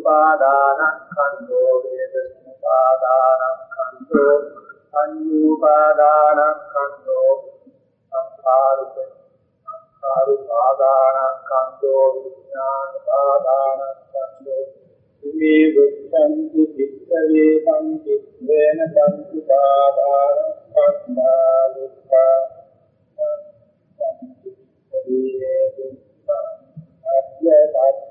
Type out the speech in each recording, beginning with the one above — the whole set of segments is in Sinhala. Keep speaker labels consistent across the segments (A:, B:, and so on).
A: උපාදානස්කන්ධෝ වේදනාදානස්කන්ධෝ සංයෝපාදානස්කන්ධෝ සංඛාරුක සංඛාරුපාදානස්කන්ධෝ විඥානපාදානස්කන්ධෝ මේ වච්ඡන්ති විච්ඡවේ සංකිට්ඨේන සංඛාරස්කන්ධාලුක්ඛා සංකිට්ඨේ දුක්ඛ අත්‍යතාත්ථ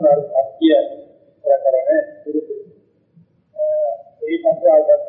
A: ප්‍රඥාව සත්‍ය කරන ගුරු ඒ සංස්කාරය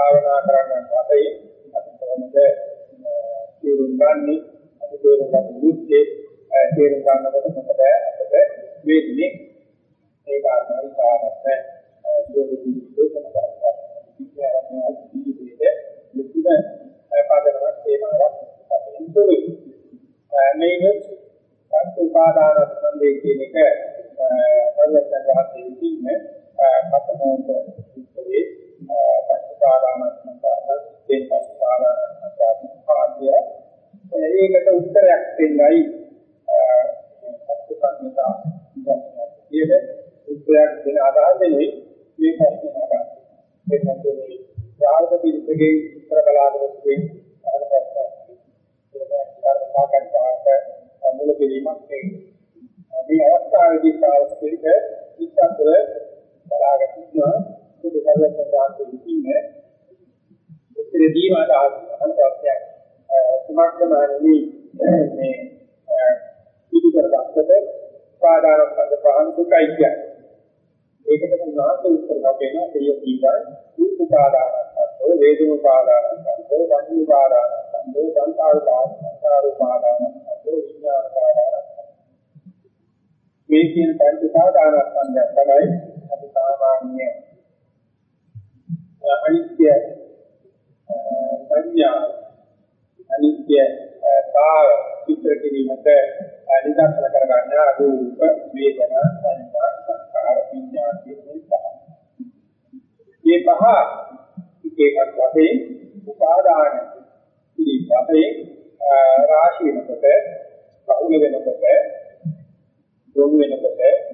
A: භාවනා කරන්න වශයෙන් අපි කොහොමද තේරුම් ගන්නෙ? අපි තේරුම් ගන්න යුත්තේ තේරුම් ගන්නකොට මොකද අපිට වෙන්නේ? ඒ කාරණා විතරක් යොමු විශ්ලේෂණ කරලා විද්‍යාත්මක අධ්‍යයනයේ මුතුන පාදකවත් තේමාවක් අපිට ඉන්නවා මේක සංපාදාන සම්දේ කියන එක සංගතන හතේ ඉන්න පතනෝත විස්තරේ සාරාංශකාරක දෙන්න සාරාංශකාරක පාඩිය ඒකට උත්තරයක් දෙන්නයි අත්පත්නිකා කියන උත්තරයක් දෙන ආදානෙයි මේ ප්‍රශ්න නගා මේ සම්බන්ධයෙන් යාවද පිළිසගේ උත්තර බලාපොරොත්තුෙන් සාකච්ඡාවට මුල පිළිමක් නේ මේ අවස්ථාවේදී සාවස්තික ඉස්සතර බලාගන්නවා බුදුසසුනට විසින්ම උත්තර දීමට ආරම්භයක් සමර්ථමානී මේ පිළිකරගත්තට පාදාරම් පද පහන් දුකයි කියන්නේ. ඒකට උනාත උත්තර ලැබෙන සිය කීවා දුක් පාදාරම්පද වේදන පාදාරම්පද වන්‍ය පාදාරම්පද සංකාර පාදාරම්පද පාදාරම්පද විඥාන පාදාරම්පද මේ කියන පරිපාදාරම්පද තමයි අපි සාමාන්‍ය අනිත්‍ය සංඥා අනිත්‍ය කාය චිත්‍ර කිරීමට නිදර්ශන කරගන්න රූප වේදනා සංඥා සංකාර විඥාන කියන පහ. මේ පහ එකක් වශයෙන් උපාදාන පිළිපතේ රාශි වෙනකොට බහුල වෙනකොට යොමු වෙනකොට ඒකට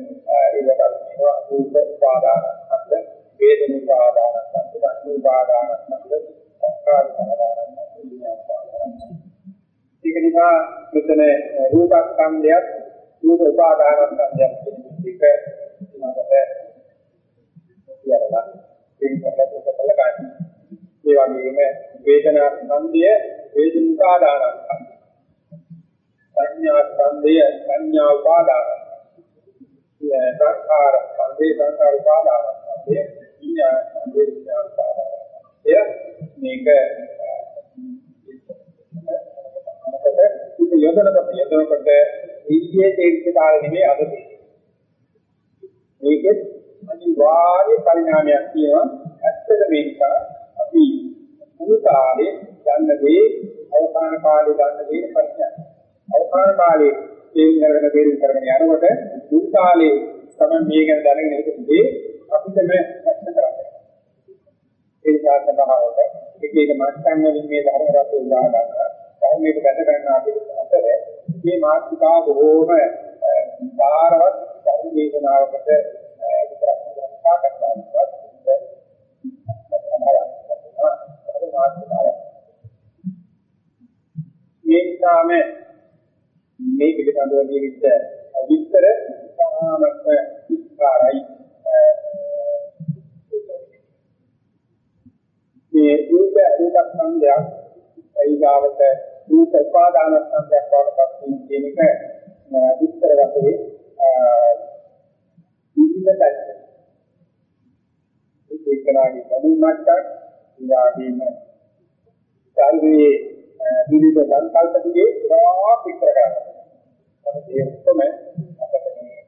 A: කියනවා රූප උපාදාන අර්ථ වේදන උපාදාන අර්ථ සංඥා උපාදාන අර්ථ සංකාර උපාදාන අර්ථ විඥාන උපාදාන ඒක නිසා මෙතන රූපස්කන්ධයත් රූප උපාදානස්කන්ධයත් කියන එක ඉන්නකොට කියනවා ඒකකට කළ ගන්න. ඒ වගේම වේදනා ස්කන්ධය වේදන උපාදානස්කන්ධය. සංඥා ස්කන්ධය සංඥා උපාදානස්කන්ධය. සංඛාර ස්කන්ධය සංඛාර උපාදානස්කන්ධය. විඥාන ස්කන්ධය විඥාන උපාදානස්කන්ධය. මේක මොකද ඉත යොදනකොට යොදනකොට ඊයේ තේරිච්ච කාලේ නෙමෙයි අද තියෙන්නේ. මේකෙත් අනිවාර්ය පරිණාමයක් තියෙනවා. ඇත්තට මේක අපි මුළු කාලේ ගන්න දේ අවසාන කාලේ ගන්න දේ ප්‍රශ්නයක්. අවසාන කාලේ තේරුම් අරගෙන තේරුම් කරගෙන යනකොට මුළු කාලේ තමයි මේ ගැන දැනගෙන ඉන්නේ අපිට මේ ප්‍රශ්න කරන්නේ. ඒ නිසා තමයි එක එක මට්ටම් වලින් මේ ධර්ම රසය උදා ගන්නවා. ධර්මයට බැඳ ගන්නවා කියන අතර මේ මාතෘකාව බොහෝම සාරවත් ධර්ම දේශනාවකට විතරක් සාකච්ඡාවක් මේ නිසාම මේ පිළිබඳව ජීවිත විස්තර සාමක විස්තරයි මේ රූප රූප සංඥා ඊගාවට රූප උපාදාන සංඥාවක් වඩපත් වීම කියන එක විස්තර වශයෙන් විවිධ පැති. ඒකනාගේ බඳුන් මට්ටක් ඊගාදීම සල්වේ විවිධ සංකල්ප දිගේ ගොඩාක් විස්තර කරනවා. ඒ ඔක්කොම අපිට මේ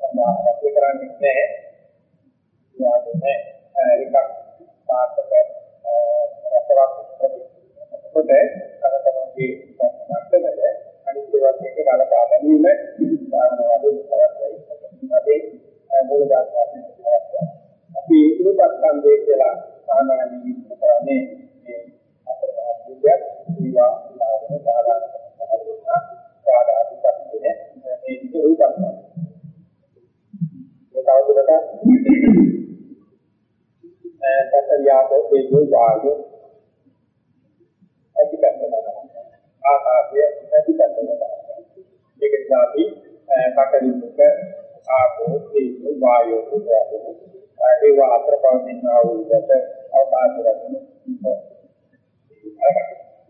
A: සම්මානවත් කරන්නේ නැහැ. ඊගාදීම එකක් සාර්ථක රසවත් කොට කරකවගේ මට්ටමද අනිත් වශයෙන් කලකා ගැනීම සාමාන්‍යයෙන් කරන්නේ මූල ධර්මයෙන් අපි උපස්කන්ධය කියලා සාමාන්‍යයෙන් විස්තර කරන්නේ මේ අපරාධියක් විවා සාධන සාධන සාධාරණ කන්නේ මේ උපස්කන්ධය ඒ තවදුරටත් සත්‍යයාපෝ ඒ වායෝ ඇතිපැත්තට ආකාශය ඇතිපැත්තට ඒක නිසා අපි කටයුතුක ආපෝ තේජෝ වායෝ කුසාරෝ ඒවා අතර පවතින ආවුදට අවකාශ රැඳෙන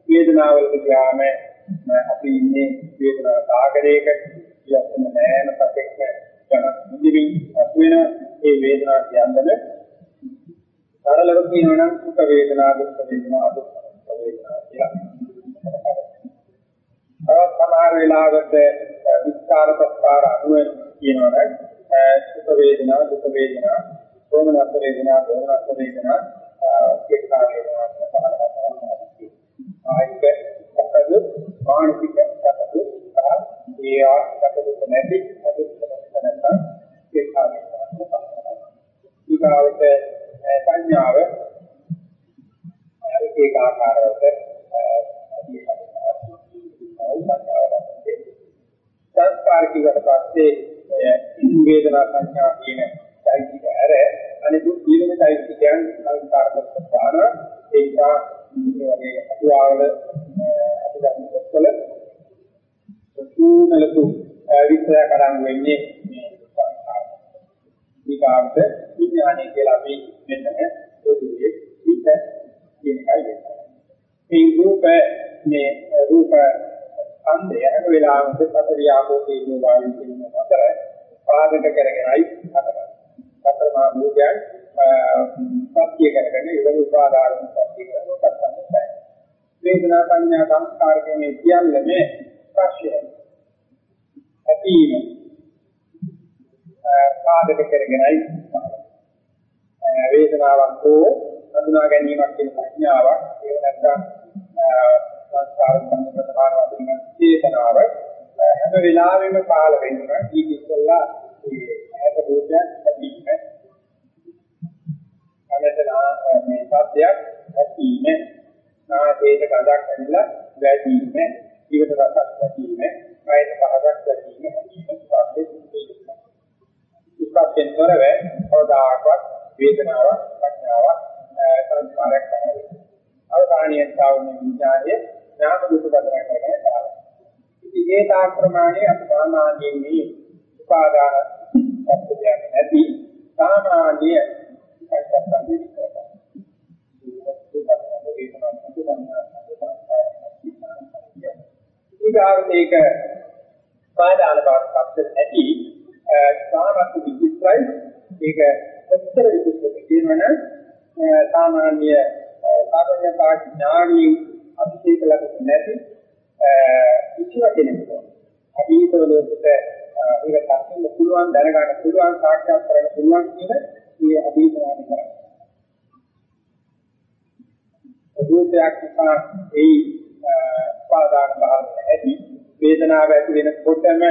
A: වේදනාවල ගියාම අපි ඉන්නේ වේදනා සාගරයක ඉලක්කම නෑන සතෙක් යන ඉදිරින් අතුවෙන ඒ වේදනාව කියන්නේ සරලව කියනවා නම් සුඛ වේදනා දුක් වේදනා දුක් වේදනා කියලා. තවත් සමහර වෙලාවට විස්තර ප්‍රස්තාර අනුව කියනවනම් සුඛ වේදනා දුක් වේදනා සෝමනස්ස වේදනා දෝමනස්ස වේදනා කේකා වේදනා පහළට ආයික සකද මානසික සකද ඒ ආසකද නැති අදුක් නැත්නම් කේකා වේදනා ඊගාවට සංඥාව ඒක ඒක ආකාරවලට සංස්කාර කිව්වට පස්සේ වේදනා සංඥා කියන চৈতසික ඇර අනිත් ඊළම চৈতසිකයන් සංස්කාර ප්‍රස්තාර ඒක වගේ අතුආවල අතුගන්න කොටල සූනලතු විස්තර කරන් වෙන්නේ ඊගාවට විඥානය කියලා අපි මෙතන පොදුවේ හිත කියන එකයි වෙන්නේ. මේ රූප මේ රූප ඡන්දය හැම වෙලාවෙම පතරි ආපෝ තේජෝ වායු කියන අතර පාදක කරගෙනයි හටගන්නේ. සතර මහා භූතයන් සත්‍ය කරගෙන ඉවර උපාදාන සත්‍ය කරන කර්තව්‍යයි. වේදනා සංඥා සංස්කාර කියන්නේ කියන්නේ මේ ප්‍රශ්නය. ඇතිම පාදක කරගෙනයි වේදනාවක් හෝ හඳුනා ගැනීමක් කියන සංඥාවක් ඒ නැත්නම් සංස්කාර සම්පූර්ණ වශයෙන් චේතනාව හැම වෙලාවෙම කාල වෙනවා ඊට ඉස්සෙල්ලා ඒ ඇත භූතයක් ඇතිවීම. අමෙතනා මේ සත්‍යයක් ඇතිවීම. නාසයට ගඳක් ඇවිල්ලා වැඩිවීම ජීවිත රසක් වැඩිවීම කායත පහසක් වැඩිවීම ඊපස්සේ ඉස්පස්යෙන් තොරව කවදාකවත් වේදනාවක් සංඥාවක් සංස්කාරයක් නැහැ. අවසානයේ සාවන විඥානයේ ඥාන දුක බඳලා කරගෙන කරා. ඉතින් ඒ තාක් ප්‍රමාණයේ අපි සාමාන්‍යයෙන් මේ උපාදාන සත්‍යයක් නැති සාමාන්‍ය පරිසම්පන්න විදිහට. ඊගාවට ඒක පාදාන බවට පත් නැති සාමත් විචිත්‍රයි ඒක කොච්චර විචිත්‍රද කියනවනම් සාමාන්‍ය සාමාන්‍යතා ඥානී අභිෂේක ලැබෙන්නේ නැති කිසිම කෙනෙකුට අභීතවලට ඒක දකින්න පුළුවන් දැනගන්න පුළුවන් සාක්ෂාත් කරගන්න පුළුවන් කියන මේ අභීතවාදී කරන්නේ. රූපයක් නිසා ඒ පාදාන භාවය ඇති වේදනාව ඇති වෙනකොටම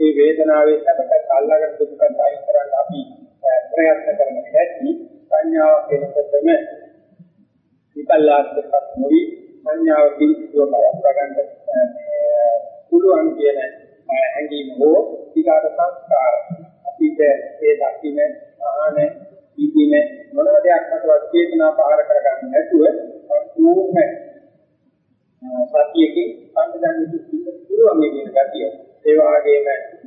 A: මේ වේදනාවේ සැපකට අල්ලාගෙන දුකට අයින් කරන්න අපි ප්‍රයත්න කරන හැටි සංඥාවක් වෙනකොටම විපල්ලාස්කපත් නොවි සංඥාව කිසිදුව කරගන්න පුළුවන් කියන හැඟීම හෝ විකාර සංස්කාර. අපිට ඒ දකින්න ආන ඉදින මොනම දෙයක් අතවත් චේතනා පහර කරගන්න නැතුව සම්පූර්ණ සතියකින් සම්පදන්නේ පුළුවන් කියන ගතිය. ඒ වගේම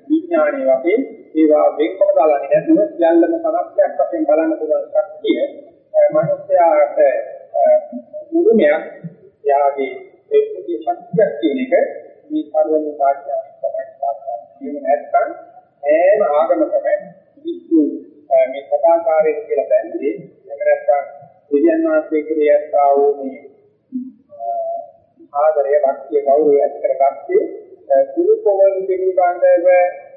A: විඥානයේ වශයෙන් ඒවා වෙන්කොම බලන්නේ නැතුව සියල්ලම සමස්තයක් වශයෙන් බලන්න පුළුවන් ශක්තිය මනුස්සයාට මුරුමයක් යාගේ ඒ කුටි ශක්තියක් කියන එක මේ සර්වඥ සාක්ෂාත් තමයි සාක්ෂාත් කියන නැත්නම් හැම ආගමකම විසු මේ සදාකාරයෙන් කියලා බැලුවේ එහෙම නැත්නම් විද්‍යාන් වාස්තේ ක්‍රියාත්තා වූ මේ ආදරය භක්තිය ගෞරවය ඇති කරගත්තේ කුරු පොවල් පිළිබඳව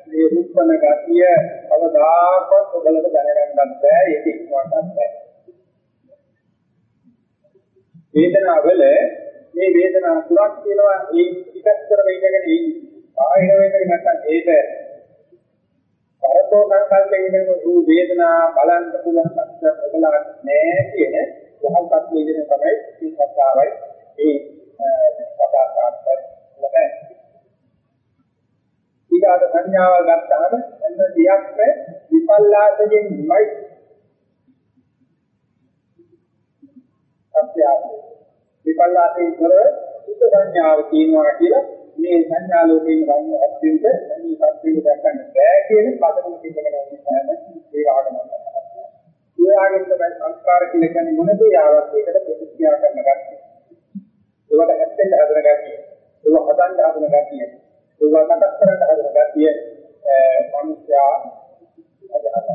A: මේ රුප්පන ගතිය කවදාකවත් ඔබලට දැනගන්නත් බෑ ඒක ඉක්මවන්නත් බෑ. වේදනාවල මේ වේදනාව තුනක් තියෙනවා ඒ පිටස්තර වෙන්නගෙන ඒ බාහිර වෙන්නගෙන නැත්නම් ඒක පරතෝ සංකල්පයෙන් වෙන මේ වේදනා බලන්න පුළුවන් සත්‍ය ඔබලාට නෑ කියන වහල්පත් වේදන තමයි මේ සත්‍යාවයි මේ කතා කරන්නේ ලබන්නේ ඊගාට සංඥාව ගත්තාම එන්න දෙයක්ම විපල්ලාසයෙන් නිමයි සත්‍යය විපල්ලාසයෙන් තොර සුද්ධ සංඥාව කියනවා කියලා මේ සංඥා ලෝකයෙන් ගන්න අත්‍යන්ත මේ සත්‍යය දක්වන්න බෑ කියන පදනම පිටගෙන යන්නේ ඒ ආගම. ඒ ආගම තමයි සංස්කාර කියලා කියන්නේ මොන දේ ආවත් ඒකට ප්‍රතික්‍රියා කරන ගැටි. ඒකට හැත්තෙන් හදන ගැටි. ඒක හදන්න හදන ගැටි. ඒවා සකස් කරන්න හදන ගැතිය මනුෂ්‍යයා අදහස.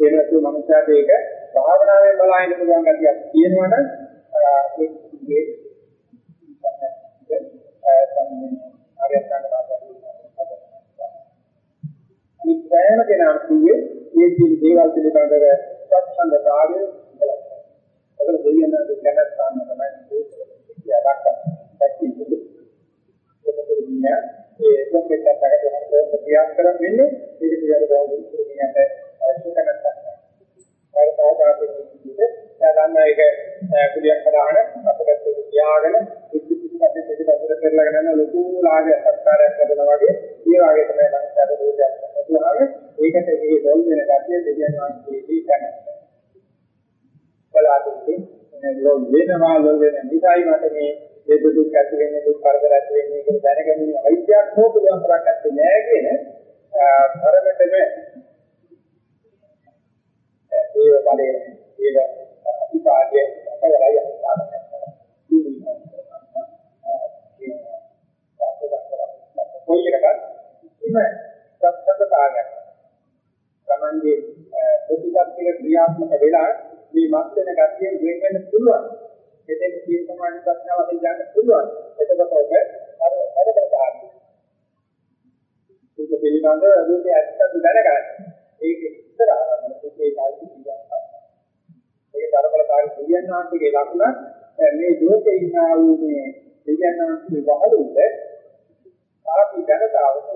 A: ඒ නැතු මනුෂ්‍යයාට ඒක භාවනාවෙන් බලන්න පුළුවන් ගැතියක් තියෙනවනම් ඒ ඉස්සෑම කෙනා කිව්වේ මේ කියන දේවල් පිළිබඳව සත්සංගතාවය බලන්න. ඒක දෙවියන් දැනගන්න තමයි ඒක දක්වන්නේ. විඥාන ඒ කොම්පෙට් එකකට ගන්න ප්‍රක්‍රියා කරන් වෙන්නේ ඒක පිළිබඳව බෞද්ධ විඥානට සුකනක් නැහැ. ඒ සාධාරණ විදිහට දැනන්න ඒක කුලියක් හදාගෙන අපකට තියාගෙන පිටිපිටි පිටිපස්සට පෙරලාගෙන යන ලොකු ලාභය සත්කාරයක් ලැබෙනවා වගේ ඒ වගේ තමයි ලංකාවේ රෝගයක් නැතුවම ඒකට මේ දොල් වෙන ගැතිය දෙවියන් වහන්සේදී කරන්නේ. බලාපොරොත්තු වෙනවා ලෝක වෙන නිසායි මට මේ ඒ දුක් ඇති වෙන්නේ දුක් කරදර ඇති වෙන්නේ කියලා දැනගැනීම අයිතියක් හෝ පුළුවන් තරක් ඇත්තේ නෑ කියන ධර්මතම ඒ බලයේ ඒක අතිපාදයේ අපලයි කොයි එකකත් ඉම සත්‍යතාවයක් Tamange ප්‍රතිපත්තික ක්‍රියාත්මක වෙලා මේ මත් වෙන ගතියෙන් වෙන් වෙන්න පුළුවන්. එතෙන් සිය සමාධි ප්‍රඥාව වශයෙන් යන්න පුළුවන්. එතකොට ඔබ අර අරකට ගන්න. ඒක පිළිබඳ රූපේ ඇත්තට දැනගන්න. ඒක ඉස්සර ආරම්භ මේ කායික කියනවා. ඒක තරබලකාරී කියන්නාන්තගේ ලකුණ මේ ලෝකේ ඉන්නා වූ මේ කියන්නාන්තගේ වහලුත් ආපි ජනතාවට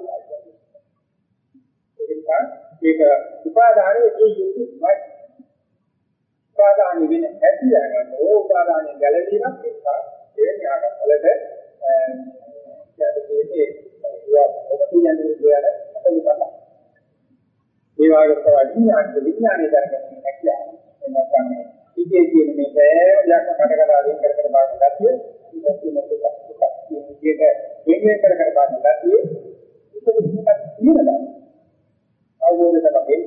A: ඒක උපාදානයේ ඒ යුතුයයි. උපාදානෙ වෙන ඇති දැනගන්න ඕ උපාදානෙ ගැලවීමක් එක්ක දෙවෙනි ආකාරවලට යටතේ ඒක කියන්නේ දුවන අතලුකම. ඒ වගේ විඥාන විඥානයේ දැනගන්න හැකියාව. එන්නත් මේ ඉගේ කියන මේ සෑම දෙයක්ම කඩ කඩ අදින් කර කර බලන ගැතිය ඉතින් මේක වෙන වෙන කර කර බලන ගැතිය ඒක තියෙනවා. අවබෝධ කරගන්න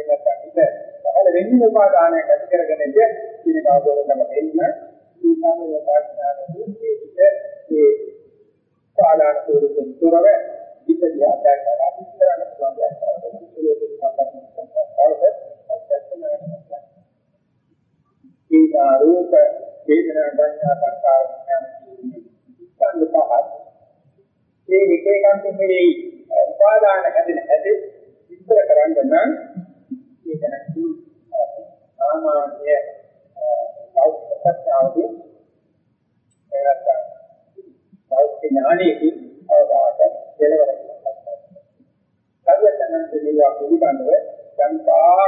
A: එන්නත් ඉත පහළ වෙන්නේ උපාදානයක් ඇති කරගෙන ඉඳ කියන අවබෝධ කරගන්න එන්න මේ සාමයේ පාඨනාවේ ඒ ඒ පාදාන ස්වරූපෙන් තොරව ඉතිරිය දැක්කලා ඉස්සරහට පුළුවන් ඒ ආරෝප වේදනා සංඥා සංකාර විඥාන කියන්නේ පහක් මේ එක එකක් මේ උපාදාන හැදෙන හැටි විස්තර කරන්න නම් ඒක නැති සාමාන්‍ය බෞද්ධත්වයේ එනක බෞද්ධ ඥානයේ අවබෝධ දෙලවර සර්වඥාන් දෙවිවා පිළිබඳව යම්තා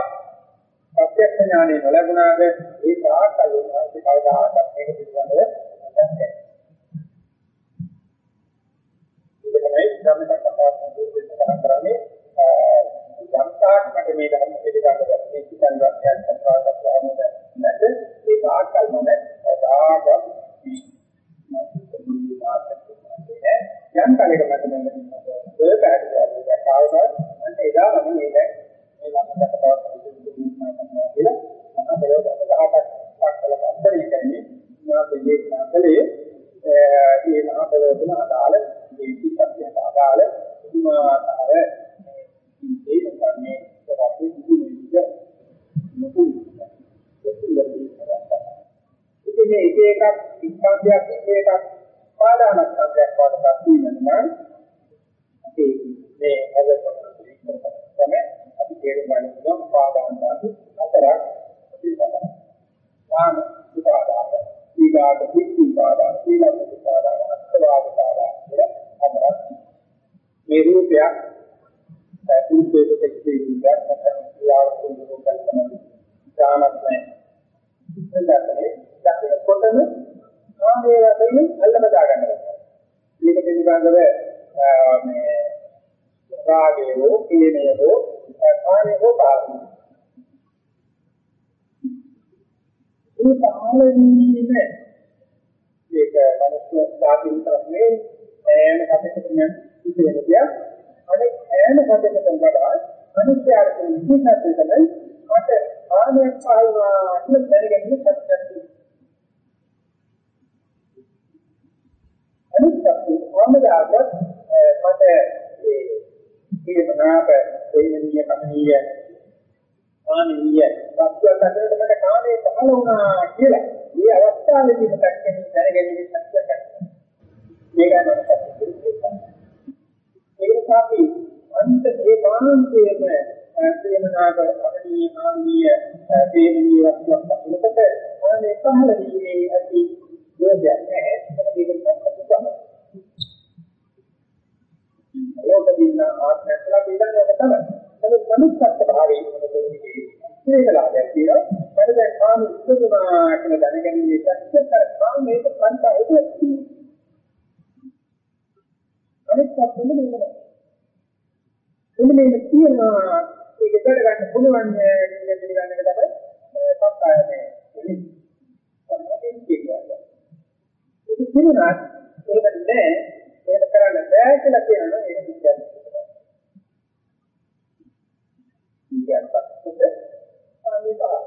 A: ප්‍රත්‍යක්ෂ ඥානෙ නොලැබුණාද ඒ තාකල් උන්වහන්සේ කවදාහක්වත් මේක පිළිබඳව නැහැ. ඒක තමයි ධම්මචක්ක පවත්වන කරන්නේ යම් තාක්කට මේ ධර්ම පිළිබඳව මේ කිසියම් රත්නයක් සම්පාදක ලබන්නේ නැද ඒ තාක්කල් මම සදාගත යම් කාලයක මට මේක ඒ පැහැදිලිව කාවද මම එදා මම මේක මේ ලක්ෂණකට පවත්වන්න කියලා මම බලවත් ගහකට පක්කල අත්තරේ කියන්නේ මම දෙන්නේ කලේ ඒ මහා බලවතුන අදාළ මේ පිටක්යට අදාළ පුදුමාකාර ඒක තමයි අපේ දුන්නේ මොකද ඉතින් මේ එක එකක් ස්කන්ධයක් එක එකක් පාදානස්කන්ධයක් භාවයේ ඉස්සෙල්ලාද කියලා මම දැන් කාම ඉස්සුනා කියලා දැනගැනීමේ ශක්තිය කාම මේක පන්තයි අනිත් පැත්තෙන් මේක. එන්න මේක තියෙනවා. ඒක දෙකට ගන්න පුළුවන් කියන පිළිගන්න එක තමයි සත්‍යය මේ ඒක කියනවා ඒක කියනවා. ඒක නෑ. ඒක කරන්න බෑ කියලා කියනවා. ඒක කියන්නේ. කියන්නේ අනිවා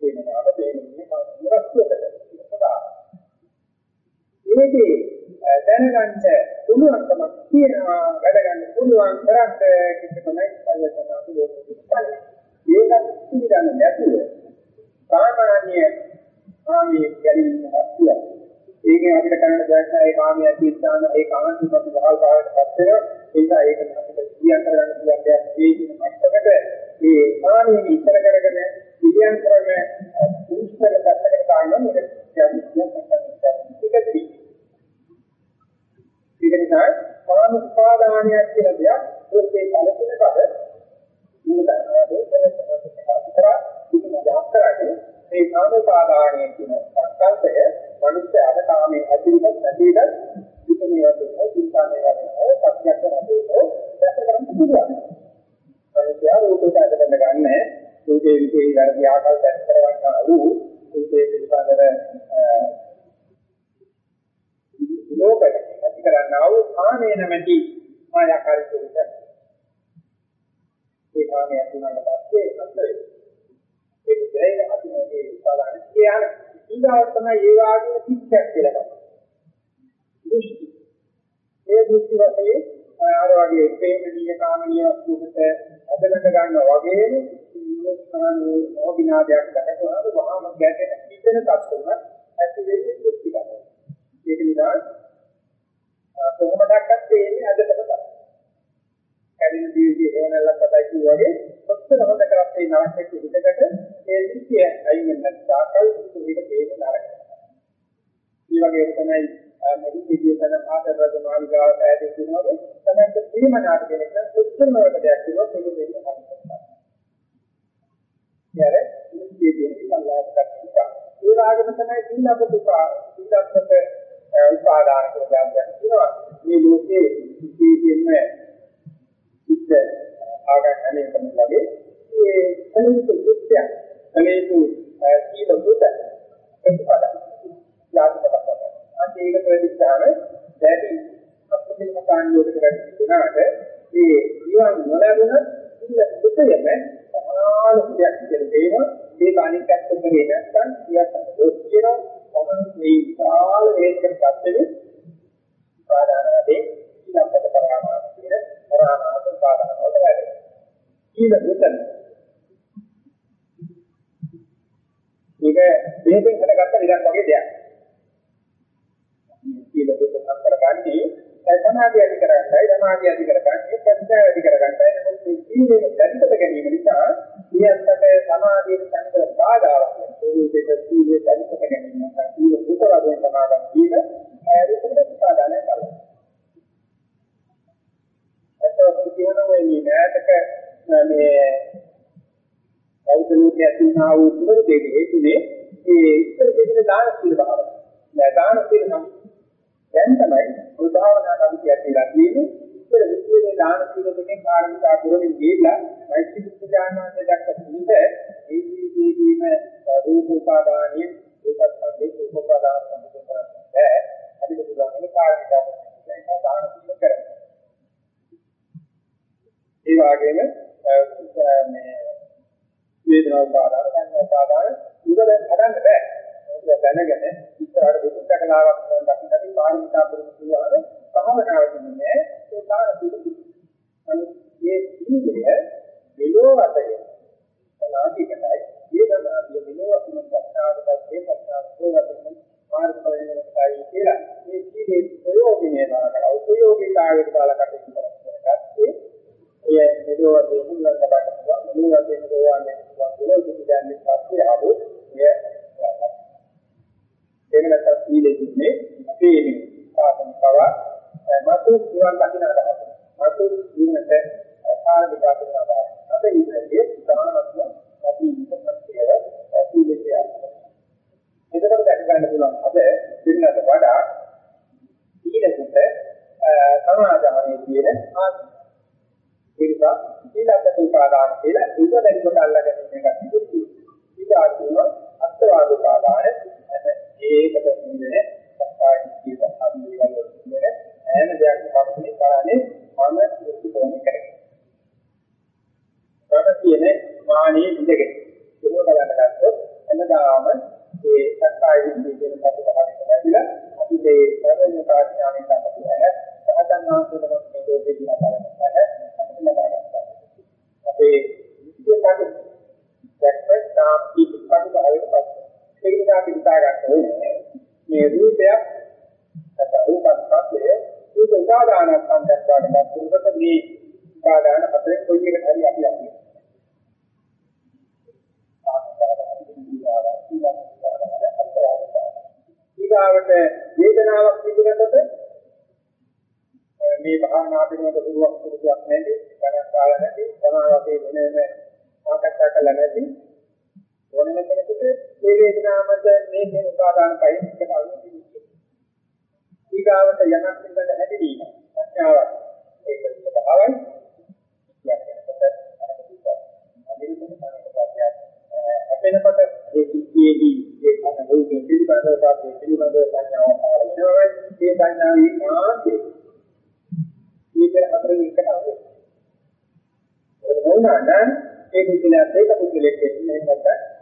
A: වෙනවාද දෙන්නේ මම ඉවස්සුවට ඒකේ දැන දැනගන්න පුළුවන්කමක් තියෙනවා වැඩ ගන්න පුළුවන් කරත් කිසි කෙනෙක් පරිවර්තනයක් ලෝකෙට ඒකත් පිළිගන්න නැතුව සාමාන්‍ය ආමී ගැලීමක් තියෙනවා ඒකෙන් අපිට කරන්න දෙයක් නැහැ ඒ කාමයේ අධිෂ්ඨාන ඒ කාන්ති ප්‍රති බහල් භාවයට පත් වෙනවා ඒක ඒක අපිට කියා කරගන්න පුළුවන් දෙයක් මේ මට්ටමකට මේ කාමයේ ඉතර කරගෙන පිළියම් කරන පුස්තක පැත්තකට දාන්න මේක කියන්නේ ඒක නිසා කාම උපාදානයක් කියලා දෙයක් ඔස්සේ කලකින කඩ මූලධර්මයේ වෙනස් කරලා ඉතිරි මේ කාම උපාදානය කියන සංකල්පය මනුෂ්‍ය අද කාමයේ ඇතිවෙත් නැතිවෙත් ඉතිමේ වශයෙන් චින්තාමේ වශයෙන් සත්‍යයක් කරන්නේ දැක ගන්න පුළුවන්. මනුෂ්‍ය රූපයට අදගෙන ගන්න රූපේ විශේෂ වැඩි ආකාර දැක කරගන්න අලු රූපේ පිළිබඳව ලෝකෙට ඇති කරන්නා වූ කාමයේ නැමැති මායාකාරී ස්වરૂපය. ඒ කාමයේ අතුනකට පස්සේ අන්තරේ ඒක දෙයින් අපි මේ උපාදාන කියන ඊගාව තමයි ඒ වාගේ පිටක් කියලා ගන්න. දෘෂ්ටි. ඒ දෘෂ්ටි වශයෙන් අර වගේ ප්‍රේමණීය කාමනීය වස්තුකට අදකට ගන්නවා වගේම ස්ථානෝ ඕබිනාදයක් දැකලා වහාම ගැටෙන පිටන තත්ත්වයක් ඇති වෙන්නේ දෘෂ්ටි ගන්න. ඒක නිසා කොහොමදක්වත් තේන්නේ අදටම තමයි. කැඩෙන ජීවිතයේ හේවණල්ලක් කතා කිව්වා වගේ කොච්චර හොඳ කරත් ඒ නරක එක්ක හිතකට ඒ දෘෂ්ටිය අයින් වෙන තාකල් මේක තේරෙන්න නරක. මේ වගේ තමයි මෙහිදී තන ආදරද මාලිගාව ඈදී කියනවාද තමයි ප්‍රේමනාට කෙනෙක් නම් කොච්චර නරක දෙයක් කිව්වොත් ඒක වෙන්නේ නැහැ. යාර මේ දෙන්නේ කල්ලාස් කරනවා. ඒ වගේම තමයි දිනකට දුපා දිනකට උපාදාන කියලා කියනවා. මේ ලෝකයේ විශේෂයෙන්ම ඉච්ඡ ආගම් අනේකම වගේ මේ අනිත් සුත්‍ය අනිත් සීල දුත ප්‍රතිපද යාත්‍රා කරනවා. අන්ත ඒක ප්‍රතිස්ථාන දැටි අපිට කාණ්ඩයකට වැඩිුණාට මේ ජීවන් නොලැබුණ ඉන්න සුතයම සමාන දෙයක් කියලා දෙනවා. ඒක අනිත් පැත්තට නේ නැත්නම් කියන්න දොස් කියනවා. මොකද මේ විශාල වේගයකට පස්සේ පාදානාදී ඉලක්කයට කරනවා කියන කරානාත පාදාන වල වැඩ. ඊළ උතන. මේක දෙයෙන් හදගත්ත ඉලක්ක වගේ දෙයක්. ඊළ උතන කරගන්නේ. සමාධිය ඇති කරගන්නයි සමාධිය ඇති කරගන්නේ ප්‍රඥාව ඇති කරගන්නයි. නමුත් මේ සීලේ දැරිතට ගැනීම නිසා ඊයත්තට සමාධියේ සංකල්ප බාධාවක් ස්වරූපයක සීලේ දැරිතට ගැනීම නිසා සීල උපරාදයෙන් සමාදන් වීම ඒකකට සාධාරණ කරනවා. එතකොට කියනවා මේ නෑතක මේ බෞද්ධ ලෝකයේ ඇතිවනා වූ කුමරුදේක හේතුනේ ඒ ඉස්සර දෙවියන් දාන සීල භාවය. දාන සීල නම් දැන් තමයි උදාහරණ අපි කියලා තියෙන්නේ ඉතල විශ්වයේ දාන සීල දෙකේ කාරණා පුරමින් ගිහිල්ලා මෛත්‍රී බුද්ධානන්ද දක්ක නිද ඒ ජීවිතයේදීම රූප උපාදානිය ඒකත් සම්පේ රූප උපාදාන සම්පූර්ණ කරන්නේ. අපිට පුළුවන් මේ කාරණා දැන් දාන සීල කරන්නේ. ඒ වගේම මේ වේදනා උපාදාන සංඥා උපාදාන උදේ හදන්න බෑ. දැනගෙන ඉස්සරහට දුක් දකලාවක් දකින්නදී පාරමිතා පුරුදු කරනවා භාවනාව කියන්නේ ඒ කාණ පිළිදි. අනිත් මේ ඉන්ද්‍රිය මෙලෝ වතේ සනාධිකයි වේදනාදී මෙලෝ වතුන ප්‍රඥාවයි ඒ ප්‍රඥාව මාර්ගඵලයයි කියලා මේ ජීවේ ප්‍රයෝගිනේ දාලා උපයෝගීතාවයට දාලා කටයුතු කරනවා. ඒ මෙලෝ වතේ මුලින්ම බලන්න මෙලෝ වතේ මෙලෝවන්නේ මෙලෝ කිසිදන්නේ පස්සේ ආවොත් එය එහෙම නැත්නම් සීලෙදින්නේ අපේ මේ සාසන බව මතු නිවන් දකින්න අදහස. මතු නිවනට ආකාර විකාශ කරනවා. අද ඉන්නේ සාමාන්‍යත්ම අපි ඉස්සරහට සීලෙදිය. එතකොට දැක ගන්න පුළුවන් අද වෙනකට වඩා සීලෙකට සමාදානයේ තියෙන ආත්ම. ඒ නිසා සීලකට උපාදාන කියලා උපදෙස් කොට අල්ලගෙන ඉන්න එක කිසි ඊට අත්වාද උපාදාන ඒකට කියන්නේ සක්කාය දිට්ඨිය සම්පූර්ණ වෙන්නේ හැම දෙයක්ම පස්සේ කරන්නේ මම දෘෂ්ටිකෝණය කරගෙන. තව කියන්නේ මානෙ ඉඳගෙන. ඒක බලන්න ගත්තොත් එනදාම ඒ සක්කාය දිට්ඨිය කියන කතාව හරියට කියලා අපි මේ සර්වඥතා ඥානයෙන් ගන්න සහතන් වහන්සේලම මේ ලෝකේ දිහා බලනකොට අපිට ලබා ගන්නවා. අපේ විද්‍යාවට දැක්ක සාපි පිටපත් භාවයට පස්සේ ඒක නිසා අපි හිතා ගන්න ඕනේ මේ රූපයක් නැත්නම් රූපස්කන්ධය රූප උපාදාන ස්කන්ධයක් වඩපත් කරනකොට මේ උපාදාන හතරේ කොයි එකට හරි අපි යන්නේ. ඊගාවට වේදනාවක් තිබුණකොට මේ භාවනා පිළිබඳ දුරුවක් පුරුදුවක් නැති, ගණන් කාල නැති, සමාවතේ වෙන වෙන සාකච්ඡා කළ නැති ඕනම කෙනෙකුට මේ වේදනාවට මේ කියන උපාදාන පයින් එකට අනුමැතියි. ඊගාවට යමක් පිළිබඳ හැදීම සංඥාවක් ඒක ස්වභාවයි. අපේනකොට ඒ සිද්ධියේදී ඒ කන රූපේ පිළිබඳව සාපේ පිළිබඳව සංඥාවක් ආරම්භ ඒ සංඥාවේ ආදී මේක අතරින් එකට අවුල්. ඒක නෝනා ඒ කුසලයක් ඒක කුසලයක් කියන්නේ නැත්නම්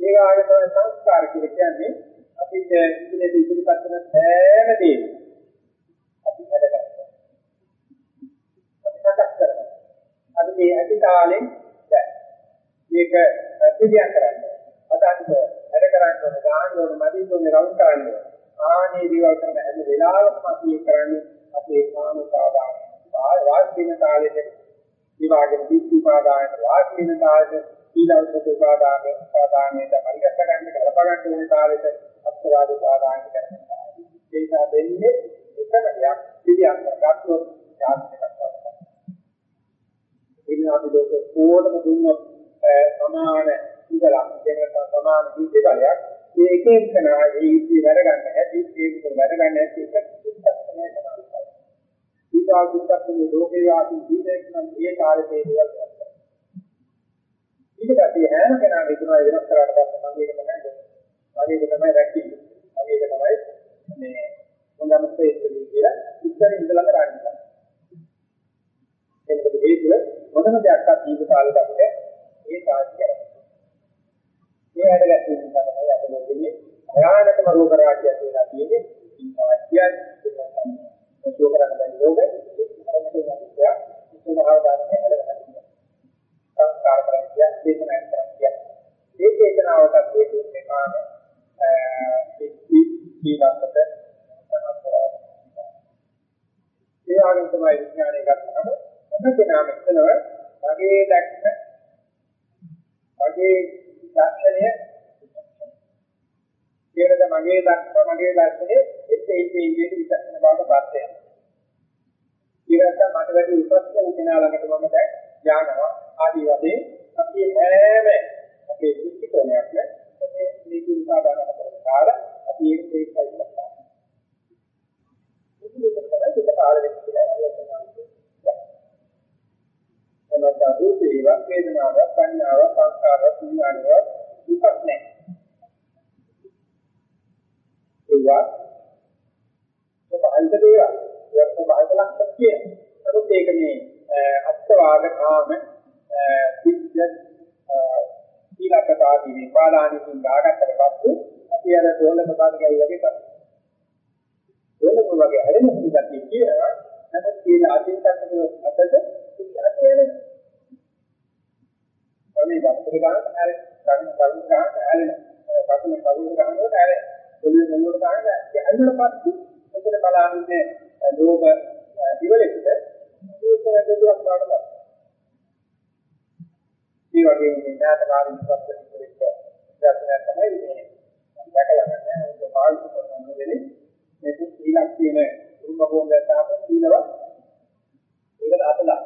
A: ඒ ආයතන සංස්කාර කියන්නේ අපිට ඉන්නේ ඉදිරිපත් කරන සෑම දෙයක්ම අපි හදගන්නවා. අපි සකස් කරනවා. අපි මේ අධිකාලෙන් මේක පිළියම් කරන්නේ. අදාන්ත වැඩ කරන්න ඕන, ගාන ඕන, මදින් ඕන, රවුම් කරන්න ඕන. ආනේ දේවල් කරන හැම වෙලාවකම අපි කරන්නේ අපේ කාම සාදාන. වාස්තින කාලෙට විවාගෙන දීප්ති උපාදානයට වාස්තින කාලෙට ඊළඟට උපාදාන උපාදානයට පරිගත ගන්න කලප ගන්න ඕනේ කාලෙට අත්වාද උපාදානයට කරනවා. ඒක දෙන්නේ එකම දෙයක් පිළියම් කරගත්තොත් ඥානයක් කරනවා. ඉතින් අපි ලෝක ඕනම දුන්නොත් සමාන ඉඳලා දෙන්නට සමාන විද්‍ය බලයක් මේ එක එකනා ඒ ඉති වැඩ ගන්න හැටි ඒක වැඩ ගන්න හැටි එක තමයි සමානයි. ඊටා දුක්ඛ මේ ලෝකේ වාසී ජීවිතයක් නම් ඒ කාලේ මේ දේවල් කරනවා. ඊට පස්සේ හැම කෙනාම හිතනවා වෙනස් කරාට පස්සේ මම මේක තමයි මගේ තමයි රැකී. මගේ තමයි මේ හොඳම ස්පේස්ලි කියලා ඉස්සර ඉඳලා කරන්නේ. ඒකට හේතුව මොනම දෙයක්වත් ජීවිත කාලෙට අපිට ඒ සාධ්‍ය කරගන්න. මේ වැඩ ගැටීම නිසා තමයි අපිට දෙන්නේ භයානකම රෝග රාජ්‍යය කියලා තියෙන්නේ. ඉන්නවා ඔච්චර කරන්න බැරි රෝග ඒක තමයි විද්‍යාව ඉස්සරහව ගන්න හැලගෙන සංස්කාර කරන්නේ දේශනා කරන්නේ ඒ චේතනාවට ඒ දුන්නේ කාම සිද්ධි කීලකට ඒ ආගම තමයි විඥානය ගන්නම මොකදනාම එතනව මගේ දැක්ක මගේ දර්ශනය කියනද මගේ දක්ෂ මගේ දර්ශනේ එතේ ඉන්නේ ඉන්නේ විචක්ෂණ බවට පත් වෙනවා. ඊට මට වැඩි උපස්තන කෙනා ළඟට මම දැන් යනවා ආදී වශයෙන් අපි හැම අපේ දෘෂ්ටි කෝණයක්ම මේ මේක උදාහරණ කරගෙන කාල අපි ඒක ඒකයි කරනවා. ඒක තමයි ඒක කාල වෙච්ච කියලා එනවා රූපේ වේදනාව සංඥාව සංස්කාර විඥානව දුක්ක් නැහැ. ඒවා සබහිත දේවල් ඒක සබහිත ලක්ෂණ කියන. නමුත් ඒක මේ අත්වාද කාම සිද්ධ ඊලකතාදී විපාදානිකින් ගාගත්තට පස්සේ අපි අර තෝලක පාද ගැවි වගේ කරනවා. තෝලක වගේ හැරෙන සිද්ධියක් කියනවා. නමුත් කියන අදින්තක අතද අතේන අපි වස්තු ගන්න හැරෙන කර්ම කර්ම ගන්න හැරෙන කර්ම කර්ම ගන්නකොට හැරෙන පොළවේ මොනවද ගන්න ඇල්ලුවට පස්සේ එතන බලන්නේ ලෝභ ඉවලෙට ඒක දෙදුවක් ගන්නවා. ඒ වගේම මේ ඥාත කාර්ය විශ්වාසයෙන් ඉතිරිච්ච දර්ශනය තමයි මේ දැකලා ගන්න. ඒක පාවිච්චි කරන දෙන්නේ මේ සීලක් කියන උරුම භෝගය තාම සීලවත් ඒකට අතලා.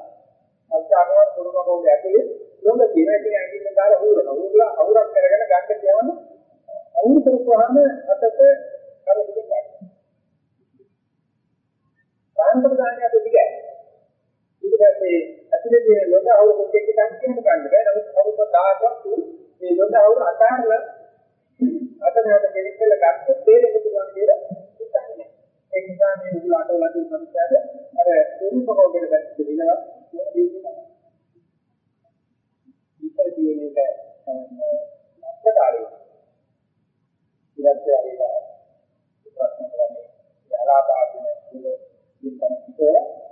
A: අත්‍යවශ්‍ය උරුම භෝගය ඇතුලේ ලොඟ කියන එක ඇඟිල්ල දාලා හුරන. උගලා අවුරක් කරගෙන ගන්න කියවන අවුරු කරපුවාම අතට අර ඉතින් ගන්න. සාන්ප්‍රදායික දෙවිග. ඊට පස්සේ ඇතුලේ තියෙන ලොඟ අවුරු කොටෙක් ගන්න කියන ගන්න බෑ. නමුත් අවුරු 10ක් මේ ලොඟ අවුරු අතාරලා අතනට කෙලිකල ගන්න තේරෙන්න පුළුවන් කියලා හිතන්නේ. ඒ නිසා මේ උගලා අතවලා තියෙන මනුස්සයද අර උරුම භෝගයට දැක්ක දිනවා. ඉතින් කියන්නේ අපකාරී ඉවත් වෙලා ප්‍රශ්න කරන්නේ යාලාපාදින කුල ඉන්නකෝ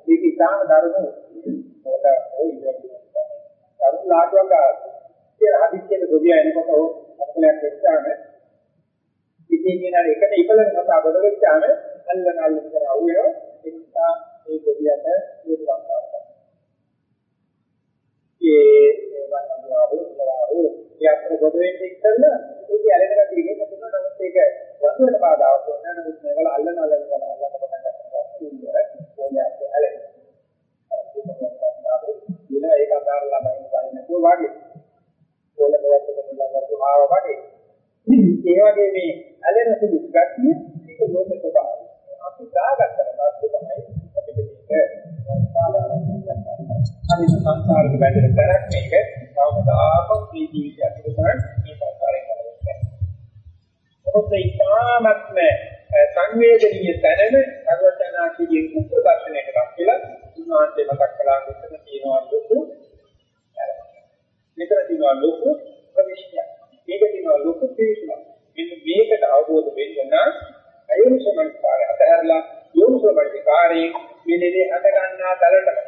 A: ඒක ඉතාම දරුණු පොත ඔය ඉඳලා දරුණු ලාටුවක් ආවා ඒ හදිස්සියේ ගොඩිය එනකොට අපලයක් වෙච්චාම ඉතින් කියන එකට ඉපලන කතා ගොඩ වෙච්චාම අල්ලන අල්ලන කරවුවේ ඒ නිසා මේ ගොඩියට දුරවක් ආවා ඒ වන්දනාවෝ ඉස්සරහෝ යන්න ගොඩ වෙන්නේ ඉස්සෙල්ලා ඒක ඇලෙන කතියකින් මොකද නමුත් ඒක වස්තුවේ බාධාවක් වෙනවා නමුත් මේකල අල්ලන අල්ලන කරන අල්ලන පටන් ගන්නවා ඕනෑම ඇලෙන ඉතින් ඒක අදාළ ළමයි ගන්න වගේ ඕනෑම වස්තුවක ළඟට ආව වගේ ඒ වගේ මේ ඇලෙන සුදු ගැටිය ඒක ලෝකේ ස්වභාවය අපි දාගත්තා වස්තු තමයි අපිට මේක අනිත් සංස්කාරක බැඳෙන තරක් මේක කවදාකවත් මේ ජීවිතය ඇතුළත මේ සංස්කාරයෙන් කරන්නේ. මොකද ඉතාමත්ම සංවේදනීය තැනම අරවචනාකීගේ උත්තර දර්ශනයකට කියලා උන්වහන්සේ මතක් කළා මෙතන තියෙනවා ලොකු මෙතන තියෙනවා ලොකු ප්‍රවිෂ්ඨය. මේක තියෙනවා ලොකු පිළිසුමක්. මෙන්න මේකට අවබෝධ වෙන්න නම් අයෝනිසමනිකාරය අතහැරලා යෝනිසමනිකාරයෙන් මේ දෙලේ හට ගන්නා දලට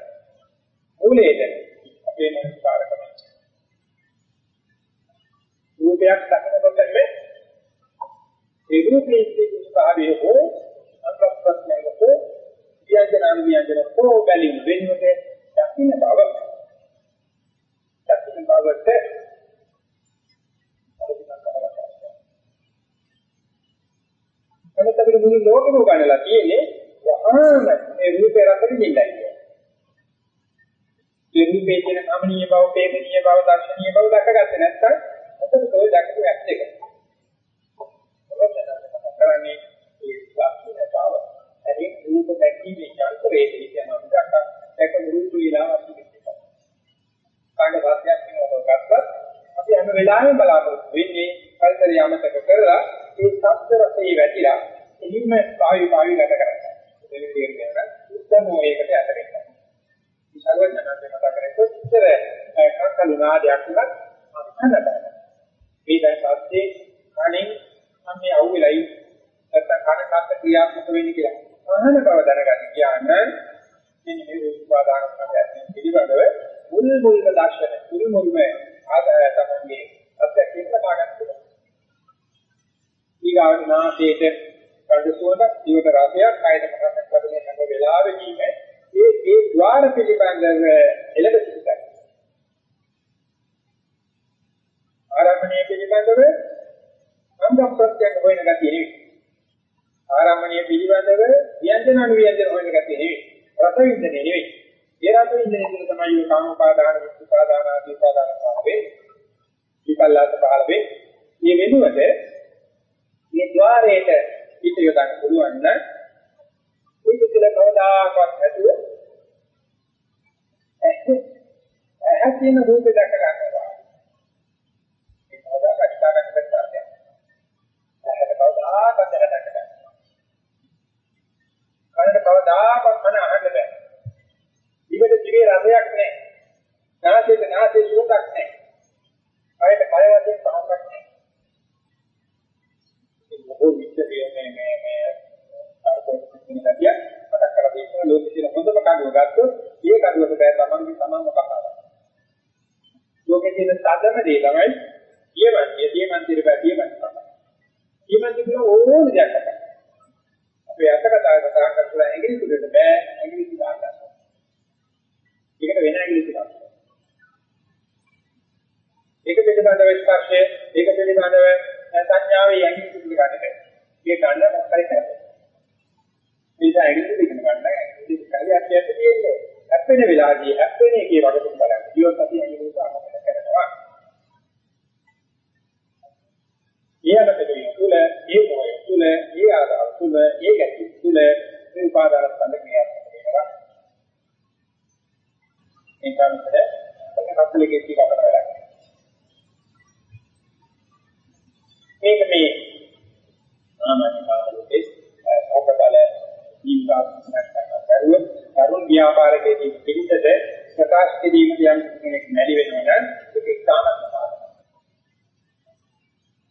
A: මූලයේද අපේ මනස්කාර කරනවා. රූපයක් දකිනකොට මේ ඒ රූපයේ තියෙන ස්වභාවය හෝ අත්පත්නයක හෝ ව්‍යංජනාන ව්‍යංජන හෝ බැලින් වෙනුවට දකින්න බව දකින්න බවට එතකොට අපිට මුළු ලෝකෙම ගන්නලා තියෙන්නේ වහාම මේ රූපේ රසෙ නිල්ලයි. ඒ රූපේ තියෙන කමනීය බව, වේදනීය බව, දර්ශනීය බව දැකගත්තේ නැත්නම් එතකොට ඔය දැකපු ඇස් දෙක. කරන්නේ ඒ ලක්ෂණ බව. එදින් රූප දැකීමේ යන්ත්‍රයේ තියෙන මොකක්ද? ඒක රූප විලාසී දෙයක්. කාගේ වාක්‍යයක් කියනකොට අපි හැම වෙලාවෙම බලාපොරොත්තු වෙන්නේ පරිසරය අමතක කරලා ඒ ශබ්ද රසයේ වැටිලා එහිම පාවි පාවි ගත කරගන්න. ඒක කියන්නේ උත්තම වේකට ඇතරෙන්න. සර්වඥාන්සේ මතක් කරේ කොච්චර කක්කලු නාදයක් උනත් අහන්නට. මේ දැන් සත්‍යේ කණින් මම මේ අවුලයි නැත්නම් කන කක්ක ක්‍රියාත්මක වෙන්නේ කියලා. අහන බව දැනගන්න කියන්නේ මෙන්න මේ උත්පාදාන ප්‍රත්‍යක්ෂ පිළිබඳව මුල් මුල්ම දර්ශන මුල් මුල්ම ආදාය තමයි ප්‍රත්‍යක්ෂයෙන් ලබා ගන්න පුළුවන්. ඊගාවට නාසයේට කඩ සුවඳ, ජීවිත රසයක්, කායයට මනසක් කරන්නේ හැම වෙලාවෙදීම ඒ ඒ ద్వාර පිළිබඳව එළඹ සිටිනවා. ආරම්භණීය පිළිබඳව සම්බප්‍රත්‍යයෙන් හොයන ගතිය නෙවෙයි. ආරම්භණීය පිළිබඳව ව්‍යංජන අනුව්‍යංජන හොයන ගතිය නෙවෙයි. රස විඳිනේ නෙවෙයි. ඒ රස විඳිනේ තුළ තමයි ඔය කාමපාදාන, විපාදාන ආදී උපාදාන භාවයේ විපල්ලාස පහළ වෙන්නේ. මේ වෙනුවට මේ ద్వාරයට පිට යොදන්න පුළුවන් නම් ඒක කියලා කවදාකවත් නැතුව ඇහැ කියන රූපේ දැක ගන්නවා. ඒක කවදාකවත් හිතා ගන්න බැහැ තාත්තේ. ඇහැට කවදාකවත් දැක ගන්න. කනට කවදාකවත් කන අහන්න බෑ. දිවට දිවේ රසයක් නැහැ. නාසයට නාසයේ සුවඳක් නැහැ. කයට කය වශයෙන් පහසක් නැහැ. ඒක මොකෝ විච්චේ මේ මේ මේ ඉන්නදිය මතක් කරලා තියෙන ලෝකෙ තියෙන හොඳම කඩුව ගත්තොත් ඒ කඩුවට බෑ තමන්ගේ තමන්ම කපනවා. ලෝකෙ තියෙන සාධම දේ තමයි දියමන්තිය දියමන්තිය බෑ දියමන්තිය තමයි. දියමන්තිය කියන ඕන දෙයක් කරා. අපේ අත කතා කතා කරලා ඇඟිලි තුඩට බෑ ඇඟිලි තුඩ ගන්න. ඒකට වෙන ඇඟිලි තුඩක්. ඒක පිළිබඳව ස්පර්ශය ඒක පිළිබඳව සංඥාවේ ඇඟිලි තුඩ ගන්න බෑ. ඒ ගන්න මොකක්ද කරන්නේ? මේක ඇඟිලි දෙකම ගන්න ඇඟිලි දෙකයි ඇත්තට තියෙන්නේ. හැප්පෙන වෙලාවදී හැප්පෙන එකේ වගතුම් බලන්න. ඊයොත් අපි ඇඟිලි උදාහරණ කරනවා. ඊයකට තුල ඒ මොය තුල ඒ ආදාර තුල ඒ ගැටි තුල මේ උපාදාන ස්කන්ධ ක්‍රියාත්මක වෙනවා. ඒ කාරණේ හත්ලකේ ටික කරලා මේක මේ සාමාන්‍ය කාලේ ඔබතල ජීවිතාත්මක කරුව කරුණ ව්‍යාපාරකයේ පිළිසෙද ප්‍රකාශ කිරීම යම් කෙනෙක් නැති වෙනවා නම් ඒක ඉතාමත් සමානයි.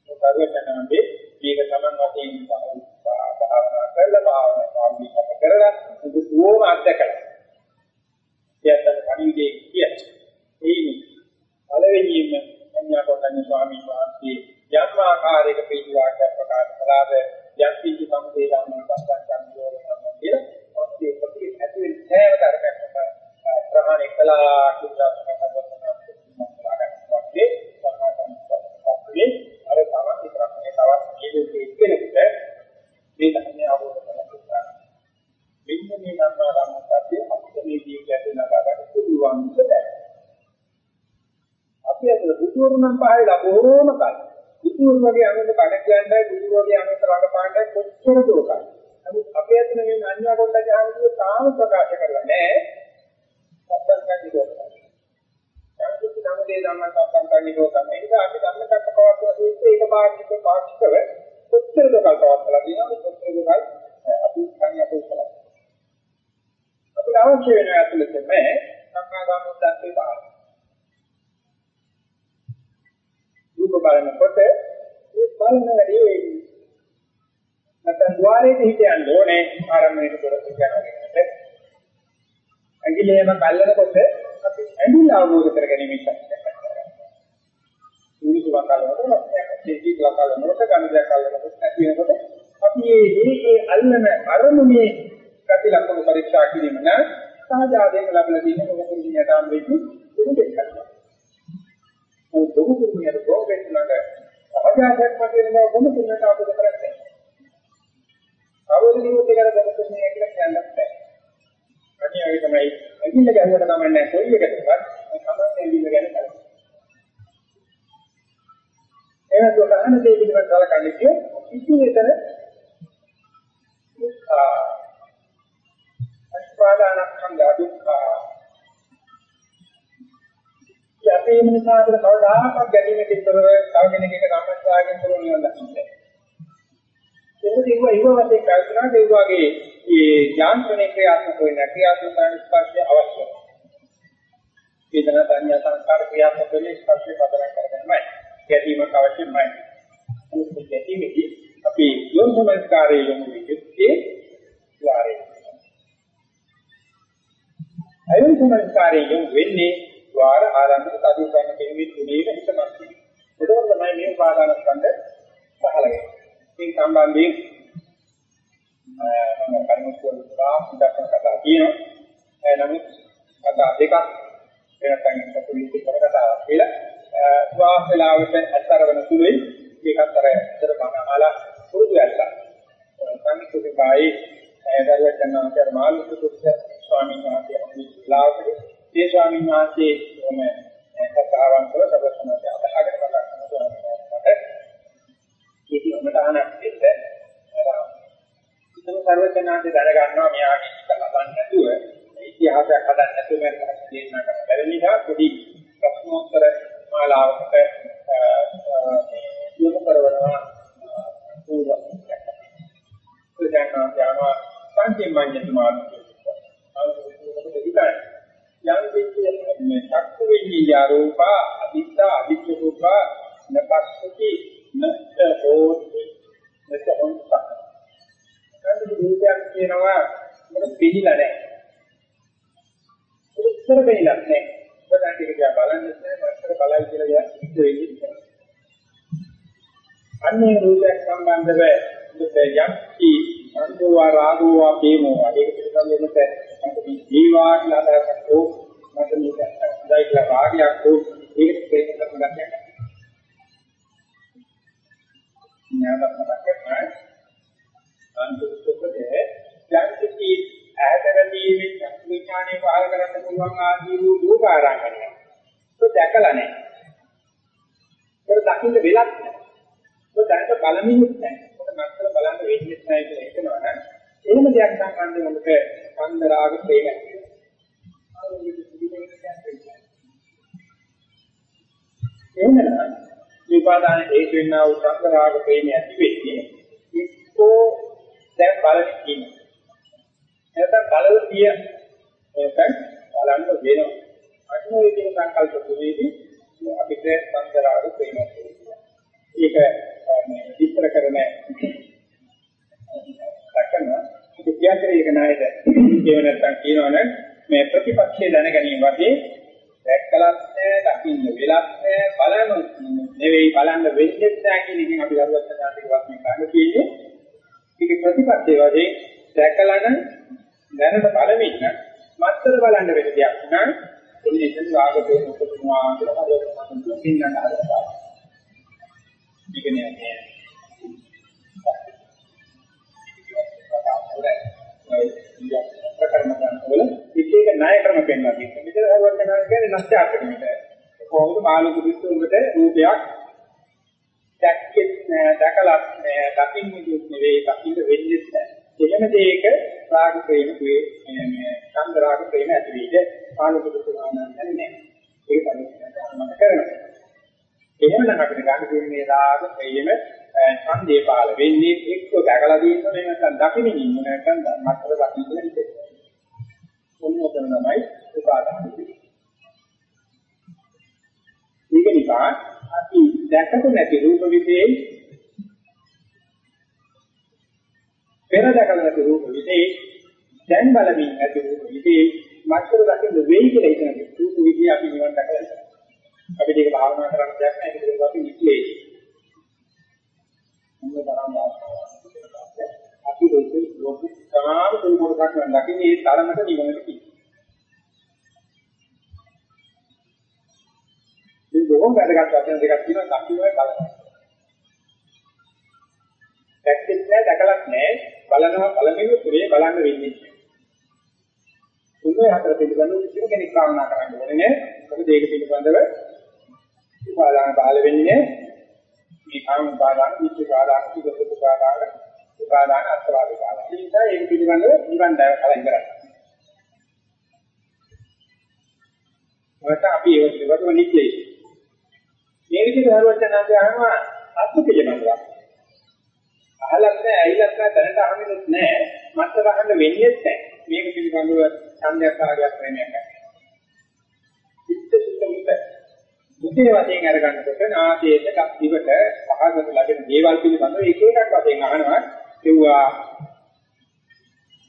A: සර්වඥාන්සේ මේක තමන් වශයෙන් භාවනා කරලා භාවනා සාමිකට කරලා දුකෝම අත්දකලා. එයත් කණිවිඩේ කියත්. ඒ පළවෙනියෙන්ම සංඥා කොටන්නේ ස්වාමීන් වහන්සේ යම් ආකාරයක පිළිවාක්‍ය ප්‍රකාශ කළාද යම් කිසි සම්පේ ධර්මයක් පස්සක් ගන්නවා කියලා ඔස්සේ ප්‍රති ඇති වෙන සෑම ධර්මයක්ම ප්‍රමාණික කළා කියලා තමයි වගේ අර තමයි විතරක් මේ තවත් ජීවිතයේ කෙනෙකුට මේ ධර්මය අවබෝධ කරගන්න. මෙන්න මේ ධර්ම ගන්නත් අපිට මේ ජීවිතය ලබා ගන්න පුළුවන් දෙයක්. අපි අද බුදුරුණන් පහේලා බොහෝම කල්. බුදුරුණ වගේ අනුන්ට බඩ කියන්නයි බුදුරුණ වගේ අනුන්ට රඟපාන්නයි කොච්චර දෝකයි. නමුත් අපේ අතන මේ අන්‍යා කොට ජානකව තාම ප්‍රකාශ කරලා නැහැ. සත්‍යං නිරෝධය. යම්කිසි සමුදේ ධර්ම සත්‍යං නිරෝධය. ඒ නිසා අපි ධර්ම කටකවත්ව සිට ඒක පාක්ෂික පාක්ෂිකව කොච්චර දෝකල් පවත්ලා දිනවද කොච්චර දෝකල් අපි කන්නේ අපේ අපිට අවශ්‍ය වෙන ඇතුළත මේ සම්මාදාන උද්දච්චේ රූප බලනකොට ඒ බලන වැඩි වෙන්නේ. නැත්නම් ద్వාරයේ හිටියන්න ඕනේ ආරම්භයේ දොර කියනකට. ඇඟිල්ලේම බල්ලනකොට අපි ඇඟිල්ල අවබෝධ කරගැනීම ශක්තිය කරගන්නවා. උනිසු වකලනකොට තේජී වකලනකොට ගණිතය කලනකොට ඇති වෙනකොට අපි මේ මේ අල්ලන අරමුණේ ගති ලක්ෂණ පරීක්ෂා කිරීම නම් සහජාදයෙන් ලැබලා තියෙන මොකද කියන්නේ තාම වෙන්නේ දුක දෙකක්. ඒ දුක දුන්නේ රෝගෙන්නට සහජාදයක් වශයෙන් මොකද දුන්නට අපිට කරන්නේ. අවුල නිරුද්ධ කර දුක දුන්නේ කියලා කියන්නත් බෑ. අනිවාර්යයෙන් තමයි ඇඟිල්ල ගැහුවට තමයි නැහැ කොයි එකකටවත් තමයි ඇඟිල්ල ගැන කරන්නේ. එහෙනම් උදාහරණ දෙකකින් කලකන්නේ කිය ඉතින් එතන අස්පාදානස්කන්ධ දුක්ඛ යපේ මිනිසා අපිට කවදාකවත් ගැටීමක ඉතරව තව කෙනෙක්ගේ සම්පස්වාගෙන කරන නිවන් දකින්නේ. ඒක ඉව ඉව වශයෙන් කල්පනා ඒ වගේ මේ යාන්ත්‍රණේ ක්‍රියාත්මක වෙන ක්‍රියාත්මක ස්පර්ශය අවශ්‍යයි. වේදනා සංඥා සංස්කාර ක්‍රියාත්මක වෙන ස්පර්ශය පදනම් කරගන්නයි. ගැටීමක් අවශ්‍යමයි. අනිත් ගැටීමේදී අපි යොමුමස්කාරයේ යොමු වෙන්නේ ද්වාරේ. අයෝන් සංස්කාරයේ යොමු වෙන්නේ ద్వාර ආරම්භක කඩු කරන කෙනෙකුගේ තුනේ හිතමත් වෙනවා. ඒකෝර තමයි මේ උපාදාන ස්කන්ධ පහළ වෙන්නේ. මේ සම්බන්ධයෙන් මම කර්මස්වල සාහිත්‍යක කතා කියනවා. නමුත් කතා දෙකක් වෙනතන් සතුටු කර කතාවක් කියලා. වාස් වේලාවට අත්තරවන සුළුයි ඒකත් අර ඉතර මනමාලා පුරුදු වෙලා. සංකෘතිකයි දරුවචනාචාර මාළුක සුත්‍ර ස්වාමීන් වහන්සේ අනුවිලාවකදී ඒ ස්වාමීන් වහන්සේ කොහොම කතාවන් වල සබසනට අදහගෙන කතා කරනවා ඒකි උමතානක් දෙන්න. ඉතින් සර්වඥාන්සේ දැනගන්නවා මෙයාගේ ඉස්ස ලබන්න නැතුව ඉතිහාසයක් හදන්න නැතුව මම දේශනා කරන්න බැරි නිසා පොඩි ප්‍රශ්නෝත්තර මාලාවකට යොමු කරනවා පූර්ව. ප්‍රජානා ඥාන සංකේමඤ්ඤ මාර්ගය යම් කිසි මේ චක්කු විඤ්ඤාය රූපා අදිත්තා අදිත්‍ය රූපා නපස්සති නත්ත හෝති නත්ත හොන්සක් කන්ද රූපයක් කියනවා මොකද පිළිලා නැහැ උත්තර වෙයිලා නැහැ ඔබට ඒක දිහා බලන්න නැහැ මත්තර බලයි කියලා ඉන්න වෙන්නේ අන්නේ රූපයක් සම්බන්ධව යම් කි සංදෝවා රාගෝවා ප්‍රේමෝවා ඒක පිළිබඳව මට මේ ජීවා කියලා අදහසක් හෝ මට මේක හොඳයි කියලා රාගයක් හෝ ඒක ප්‍රේම කරන ගැටයක් ඥානපතක් අන්තිමටදී යන්තිති ඈතරදීමේ චක්ක විඥානේ පහල කරන්න පුළුවන් ආදී වූ රූපාරාංගනය. ඒක දැකලා නැහැ. ඒක දකින්න වෙලක් නැහැ. ඒක දැනට බලමිනුත් නැහැ. ඒක මත්තර බලන්න වෙන්නේ නැහැ කියලා හිතනවා නම් එහෙම දෙයක් සම්බන්ධව මොකද කන්ද රාග ප්‍රේම එහෙමනම් විපාදාන හේතු වෙනා වූ කන්ද රාග ප්‍රේම ඇති වෙන්නේ එක්කෝ දැන් බලන්න කියන්නේ නැත්නම් බලව තිය නැත්නම් බලන්න වෙනවා අන්න ඒ කියන සංකල්ප තුනේදී අපිට කන්ද රාග ප්‍රේම ඒක විස්තර කරන දක්වන විද්‍යාචරයේ එක නායද ඒව නැත්තම් කියනවනේ මේ ප්‍රතිපක්ෂය දැන ගැනීම වගේ දැක්කලත් නැහැ දකින්න වෙලත් නැහැ බලන නෙවෙයි බලන්න වෙන්නේ නැහැ කියන එකෙන් අපි දරුවත් සාධික වශයෙන් ගන්න කියන්නේ ඒක ප්‍රතිපක්ෂය වගේ දැකලා නම් දැනට බලමින් මත්තර බලන්න වෙන දෙයක් නම් එන්නේ ඉතින් රාගයේ උපදිනවා කියලා හදවත පින්නන්න හදනවා. මේක නෑ. ප්‍රකරණ වල විශේෂ ණය ක්‍රම පෙන්වලා තියෙනවා. මෙතන හවුවක් කරනවා කියන්නේ නැස්චාර්කණයට. කොහොමද මාළු කුඩුත් උඹට රූපයක් දැක්කේ දැකලා දකින්න නෙවෙයි දකින්න වෙන්නේ නැහැ. එහෙම දෙයක රාග ප්‍රේම වේ මේ ඡන්ද රාග ප්‍රේම ඇති වෙයිද පාලක දුතුනානන් නැහැ. ඒක පරිස්සමෙන් මත කරනවා. එහෙමනම් අපිට ගන්න දෙන්නේ රාග ප්‍රේම ඡන්දේ පාල වෙන්නේ එක්ක දැකලා තියෙනවා නේ නැත්නම් දකින්න ඉන්න නැත්නම් මත්තර දකින්න ඉන්නේ. මොනවද තමයි උපාදාන වෙන්නේ. ඒක නිසා අපි දැකපු නැති රූප විදේ පෙර දැකලා නැති රූප විදේ දැන් බලමින් නැති රූප විදේ මත්තර දකින්න වෙයි කියලා හිතන රූප විදේ අපි නිවන් දැකලා අපිට ඒක භාවනා කරන්න දෙයක් නැහැ ඒක අපි නිත්‍යයි අපි රූපේ රූපේ සමාන රූපයක් ගන්න දකින්නේ ඒ තරමට නිවනට කියනවා මේ බොහොම වැදගත් වචන දෙකක් තියෙනවා දකින්නයි බලනවා. දැක්කෙත් නෑ දැකලත් නෑ බලනවා බලමින් පුරේ බලන්න වෙන්නේ. තුනේ හතර පිළිබඳව කිසිම කෙනෙක් භාවනා කරන්න ඕනේ නෑ. මොකද ඒක පිළිබඳව උපාදාන බාල වෙන්නේ මේ කාම උපාදාන, විච්ඡ උපාදාන, සුගත උපාදාන, උපාදාන අත්වාද උපාදාන. ඒ නිසා ඒක පිළිබඳව නිවන් දැක කලින් කරන්නේ. මොකද අපි ඒක පිළිබඳව නික්ලේ. මේ විදිහට හරුවචනාංශය අහනවා අත්තු පිළිබඳව. අහලත් නැහැ, ඇහිලත් නැහැ, දැනට අහමිනුත් නැහැ, මත්තර අහන්න වෙන්නේ නැහැ. මේක පිළිබඳව සංඥාවක් ආගයක් ප්‍රේමයක් නැහැ. චිත්ත සුද්ධ මුතේ වශයෙන් අරගන්නකොට නාසයේට දිවට පහකට ලැබෙන දේවල් පිළිබඳව එක එකක් වශයෙන් අහනවා. ඒවා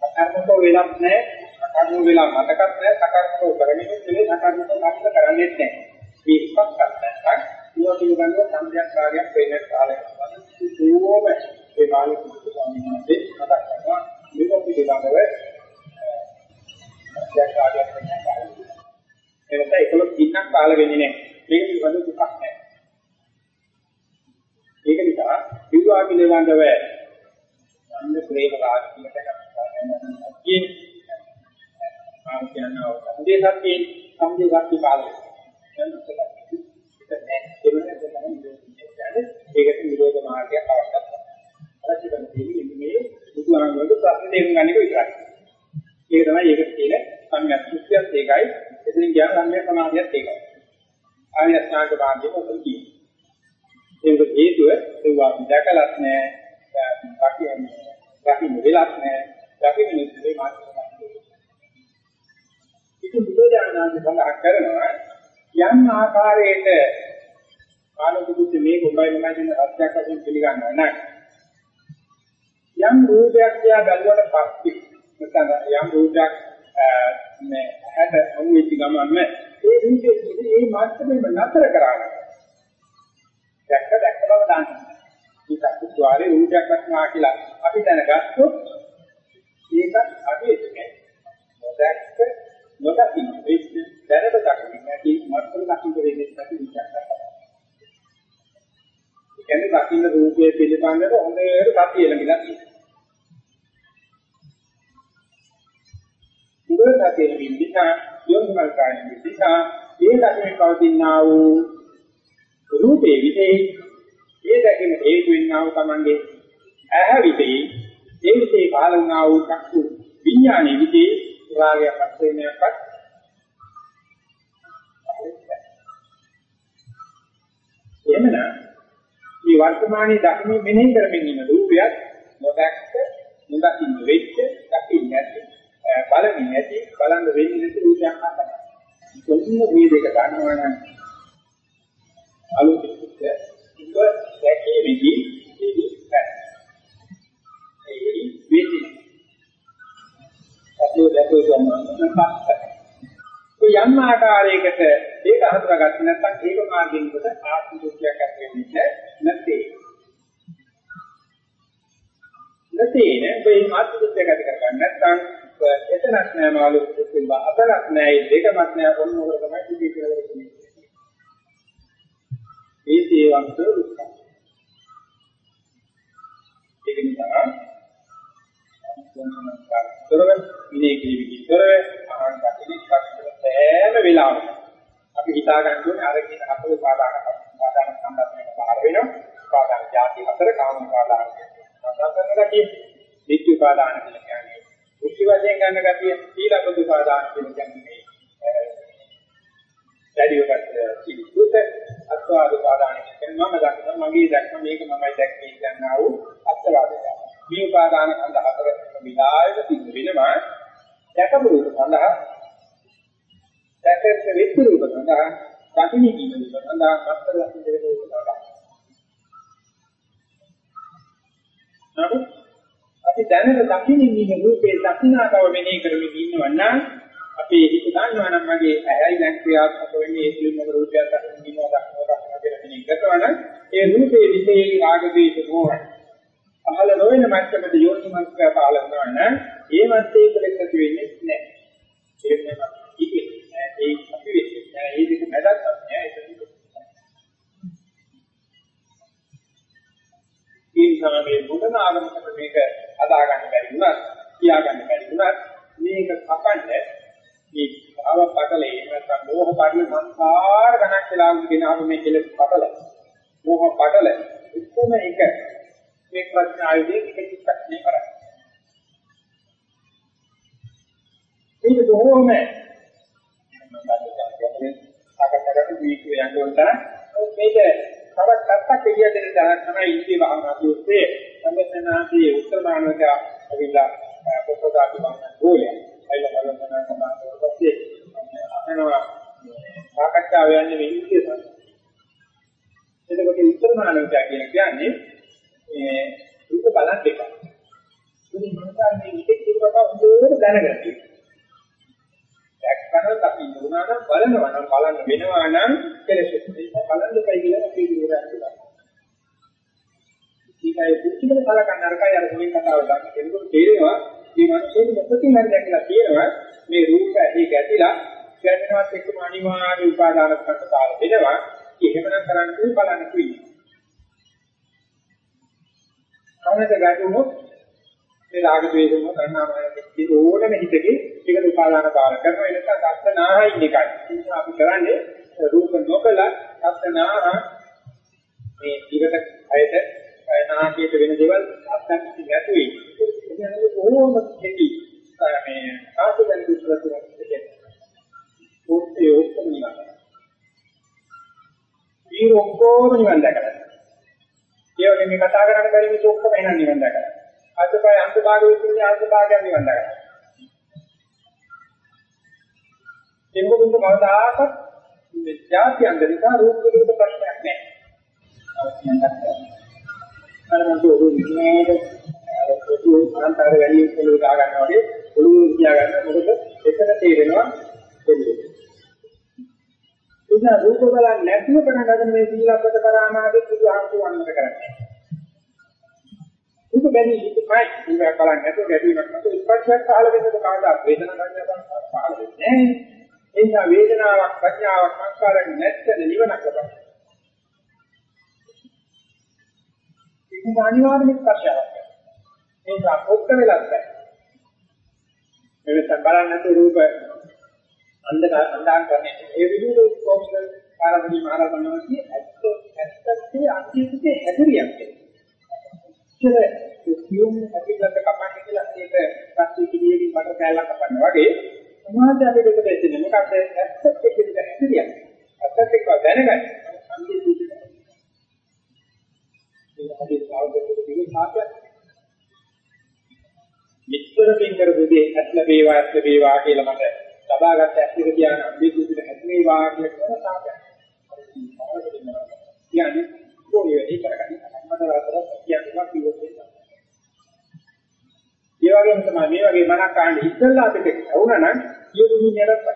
A: අකර්මක වෙලක් නැහැ, අකර්ම වෙලා මතකත් නැහැ, සකර්මක කරන්නේ නෙවෙයි, සකර්මක කර්ම කරන්නේ නැහැ. මේ එකක් නැත්නම් ඒවා පිළිබඳව සංඥා කාර්යයක් වෙන කාලයක් වගේ ඒ බාලික ස්වාමීන් වහන්සේ මතක් කරනවා මේක පිළිබඳව සංඥා කාර්යයක් වෙන කාලයක්. එනත ඒකලොත් දිනක් කාල වෙන්නේ නැහැ. මේක පිළිබඳව දුකක් නැහැ. ඒක නිසා විවාහ පිළිබඳව අන්න ප්‍රේම රාජ්‍යයකට කියන්නේ ආ කියනවා සම්දේ සත්‍යයේ සම්දේ සත්‍ය කාලය. ඒකට විරෝධ මාර්ගයක් අවශ්‍යයි. අවශ්‍ය කරන දේ මේ බුදුහාමුදුරුවෝ ප්‍රශ්න තේරුම් ගන්න එක විතරයි. ඒක තමයි ඒකට කියන සංඥා සුත්‍යත් ඒකයි. එතනින් කියන සංඥා සමාධියත් ඒකයි. ආර්ය අෂ්ටාංග මාර්ගය මොකද කියන්නේ? ඒක හේතුව ඒවා දැකලත් නෑ, දකින්නේ දකින්න වෙලක් නෑ, දකින්න නෙමෙයි මාර්ගය. ඉතින් බුදුදානන්ද සඳහන් කරනවා යම් ආකාරයකට ආනන්දකුත් මේ කොඹයි මමයි කියන අත්‍යක් වශයෙන් පිළිගන්නවා නම් යම් රූපයක් දිහා බැලුවට පස්සේ නැත්නම් යම් රූපයක් මේ හැට අමුවිච්ච ගමන්ම ඒ රූපයේ මේ මාත්‍රෙම නතර කරාගෙන දැක්ක දැක්ක බව දාන්න. මේක අත්වාරේ රූපයක් වස්නා කියලා අපි දැනගත්තොත් ඒකත් අපි එන්නේ. නොදැක්ක නොදකින්න වෙච්ච දැනට දකින්න නැති මාත්‍ර දකින්න වෙන්නේ නැති විචාර කරනවා. කියන්නේ දකින්න රූපයේ පිළිබඳව හොඳට සතිය ලැබිලා තියෙනවා. ඉතින් සතිය ලැබෙන්න යොමුමල් කායන විදිහා ඒ දකින්න පවතිනා වූ රූපේ විදේ ඒ දකින්න හේතු වෙන්නා වූ තමන්ගේ ඇහැ විදේ ඒ විදේ පහළ වුණා වූ චක්කු විඥානයේ විදේ රාගයක් පස්වෙනයක්වත් එහෙමනම් මේ වර්තමානයේ දකින්න මෙනෙහි කරමින් ඉන්න රූපයක් නොදැක්ක නොදකින්න වෙච්ච දකින්න නැති බලමින් නැති බලන්න වෙන්නේ නැති රූපයක් හදනවා. කොන්න මේ දෙක ගන්නවා නම් අලුත් ඉස්ස ඉව දැකී මිදි ඒ වේදි අපේ දැකෝ සම්මානපත් යම් ආකාරයකට ඒක හඳුනාගත්තේ නැත්නම් ඒක මාර්ගයෙන් කොට ආත්ම දුක්ඛයක් ඇති වෙන්නේ නැත්තේ. නැතේන මේ ආත්ම දුක්ඛයක් ඇති කරගන්න නැත්නම් එතනක් නෑ මාළු දුක්ඛින් අතරක් නෑ දෙකමත් නෑ. ඔන්න ඔක තමයි දුක කියලා කියන්නේ ඒ තේවන්ත දුක්ඛ. ඒක නිසා තොරව ඉනේ කිවිකි තොරව ආහාර කටිනි කටට සෑම වෙලාවකම. අපි හිතා ගන්න ඕනේ අර කියන හතර පාදාන පාදාන සම්බන්ධයෙන් බාහිර වෙනවා. පාදාන ಜಾති හතර කාම පාදාන සම්බන්ධ ගතිය නිත්‍ය පාදාන කියලා කියන්නේ උච්ච වශයෙන් ගන්න ගතිය සීලබුදු පාදාන කියලා කියන්නේ දැඩිවට සිකුත අත්වාද පාදාන කියන්නේ මම දක්වන මගේ දැක්ම මේක මමයි දැක්කේ කියනවා වූ අත්වාදය. මේ උපාදාන කන්ද හතර විලායක සිද්ධ වෙනවා. දැකපු රූප සඳහා දැකච්ච වෙච්ච රූප සඳහා දකින්න කියන රූප සඳහා මත්තර ලක්ෂණ දෙක රූප සඳහා නමුත් අපි දැනට දකින්න ඉන්න රූපේ දකින්නාකව මෙනෙහි කරමින් ඉන්නවා නම් අපි හිත ගන්නවා නම් මගේ ඇයි දැන් ක්‍රියාත්මක වෙන්නේ ඒ සිල්ම රූපයක් දකින්න ඉන්නවා දක්වනවා කියලා මෙනෙහි කරනවා නම් ඒ රූපේ විශේෂ රාග දේශ මොහය පහළ නොවන මට්ටමට යෝනිමස්කය පහළ වෙනවා නම් ඒ මැත්තේ කෙලෙස් ඇති වෙන්නේ නැහැ. ඒක නෙමෙයි. ඒක ඒ අපි වෙන්නේ නැහැ. ඒ දෙක මැදක් නැහැ. ඒ නිසා මේ මොන ආගමකට මේක අදා ගන්න බැරි වුණත්, කියා ගන්න බැරි වුණත් මේක කපන්නේ මේ භාව පටලේ නැත්නම් මෝහ පටල සංසාර ගණක් වෙලා වුණ ආව මේ කෙලෙස් පටල. මෝහ පටල එක්කම එක මේ ප්‍රඥායුදී එක චිත්තක්ෂණය කරන්නේ. ඒක බොහෝම මම සාකච්ඡාකට දීකු යන්න උන්ට මේක තවත් පැත්තක් කියන දේ තමයි ඉන්දිය භාවනා දුස්සේ සම්මතනාදී උත්තමානක අවිලා පොතදාති වන්න ඕලේ අයිල බලන්න තමයි අපේනවා සාකච්ඡාව යන්නේ මේ ඉන්දිය තමයි එතකොට උත්තමානක කියන කියන්නේ මේ දුක බලන්න එපා. ඉතින් මොනවාද මේ ඉතිරි දුක හොඳට දැනගන්න තියෙන්නේ. දැක්කම අපි නුනා නම් බලනවා නම් බලන්න වෙනවා නම් කෙලෙසෙත් ඒක බලන්න දෙපයි කියලා අපි ඉවරයක් කරනවා. ඊකයි පුදුමන කලකන් නරකයි අර මුලින් කතාව ගන්න කෙනෙකුට තේරෙනවා මේ මිනිස්සුන් මොකකින් හරි දැකලා තියෙනවා මේ රූප ඇහි ගැටිලා ගැටෙනවත් එක්කම අනිවාර්ය උපාදාන කරන්න කාල දෙනවා. එහෙමනම් කරන්නේ බලන්න කිව්වේ. කනට ගැටුනොත් මේ රාග ද්වේෂ මොහ තණ්හාමාන ඕනම හිතකේ ඒකට උපාදාන බාර කරනවා ඒ නිසා දස්සනාහයි එකයි. ඒ නිසා අපි කරන්නේ රූප නොකල දස්සනාහ මේ ඊකට අයට නාමයට වෙන දේවල් අත්දැකීම් නැතුයි. ඒ කියන්නේ ඕනම කෙටි මේ ආසුදන් දුස්සලතුන කියන්නේ. ඕකේ ඔක්කොම නිවන්. ඊ ඔක්කොම නිවන් දැකලා. ඒ වගේ මේ කතා කරන්න බැරි මිනිස්සු ඔක්කොම එහෙනම් නිවන් දැකලා. අදපය අන්ත භාග විසින් අන්ත භාගයක් නිවන් දැකලා. එම්බුදුන්ට කවදාකවත් මේ ಜಾති අන්දරිකා රූප විරුද්ධ ප්‍රශ්නයක් නැහැ. අර මම දුරු විනේද අර පොදු අන්තර වැඩි පොළොව ගා ගන්නවා වගේ පොළොව තියා ගන්න මොකද එතන තේරෙනවා දෙන්නේ. ඉතින් රූප බලන්නේ නැතිව කරන මේ සීලබ්බත කරාමාගේ බුදුහාමුදුරු වන්නට කරන්නේ. රූප බැරි ඉතිපයි ඉතින් බලන්නේ නැතුව ගැටීමක් නැතුව ස්පර්ශයක් පහළ වෙනකොට කවදා වේදනා සංඥාවක් පහළ වෙන්නේ නැහැ. ඒ නිසා වේදනාවක් ප්‍රඥාවක් සංස්කාරයක් නැත්නම් නිවනක් ලබනවා. ඒක අනිවාර්යම ස්පර්ශයක්. ඒ නිසා පොත්ත වෙලක් බෑ. මෙලෙස බලන්නේ නැතුව රූප අන්ධ අන්ධාන් කරන්නේ ඒ විදිහට කොම්සල් කාරණී මහරහතන් වහන්සේ ඇත්ත ඇත්තටේ අන්තිමට හැදිරියක් තියෙනවා. ඉතින් කියුම් අපිට කපන්න කියලා ඒක පස්සේ කිලියකින් බඩ කෑල්ලක් කපන්න වගේ සමාජ අපිට දෙන්නේ මොකක්ද ඇත්තට කියන හැදිරියක්. ඇත්තට ඒක දැනගන්න. අන්තිමට ඒක අපි සාවධානව කියන සාපයක්. විස්තර පින්කර බුදේ ඇත්ල වේවා ඇත්ල වේවා කියලා මට ලබාගත් ඇස්තික කියන අම්බේ කුසිට හැදේ වාක්‍ය කරන සාපයක්. කියන්නේ කොහේ වැඩි කරගන්න මට වරදක් කියන්නවා කිව්වොත් ඒ වගේම තමයි මේ වගේ මනක් ආන්න ඉස්සෙල්ලා අපිට ඇවුනා නම් කියපු නිරපයි.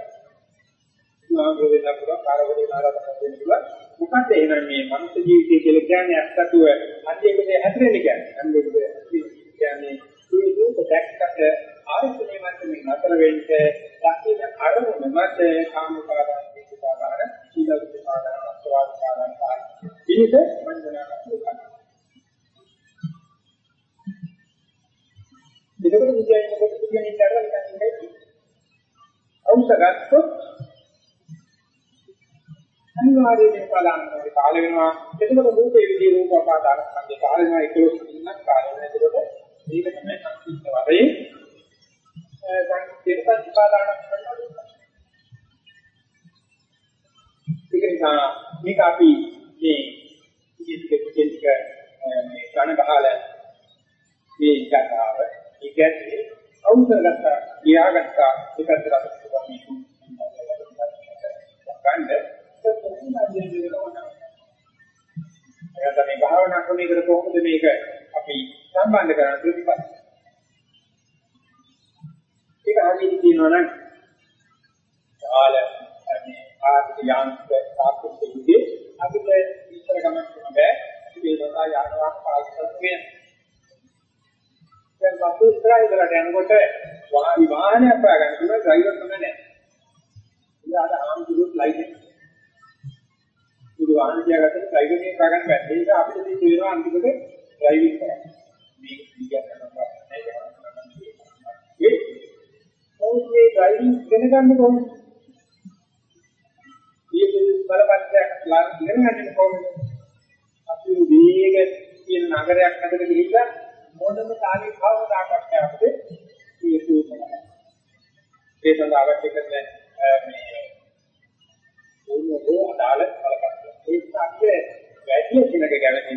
A: නාගෝ වෙනකොට කාලවලේ නාරකට වෙනවා. මොකද එහෙනම් මේ මනුෂ්‍ය ජීවිතය කියලා කියන්නේ ඇත්තටම අන්තිමට හැදෙන්නේ කියන්නේ. අන්තිමට රූපේ විදිහේ රූප ආකාර සංකේ කාල වෙනවා. 11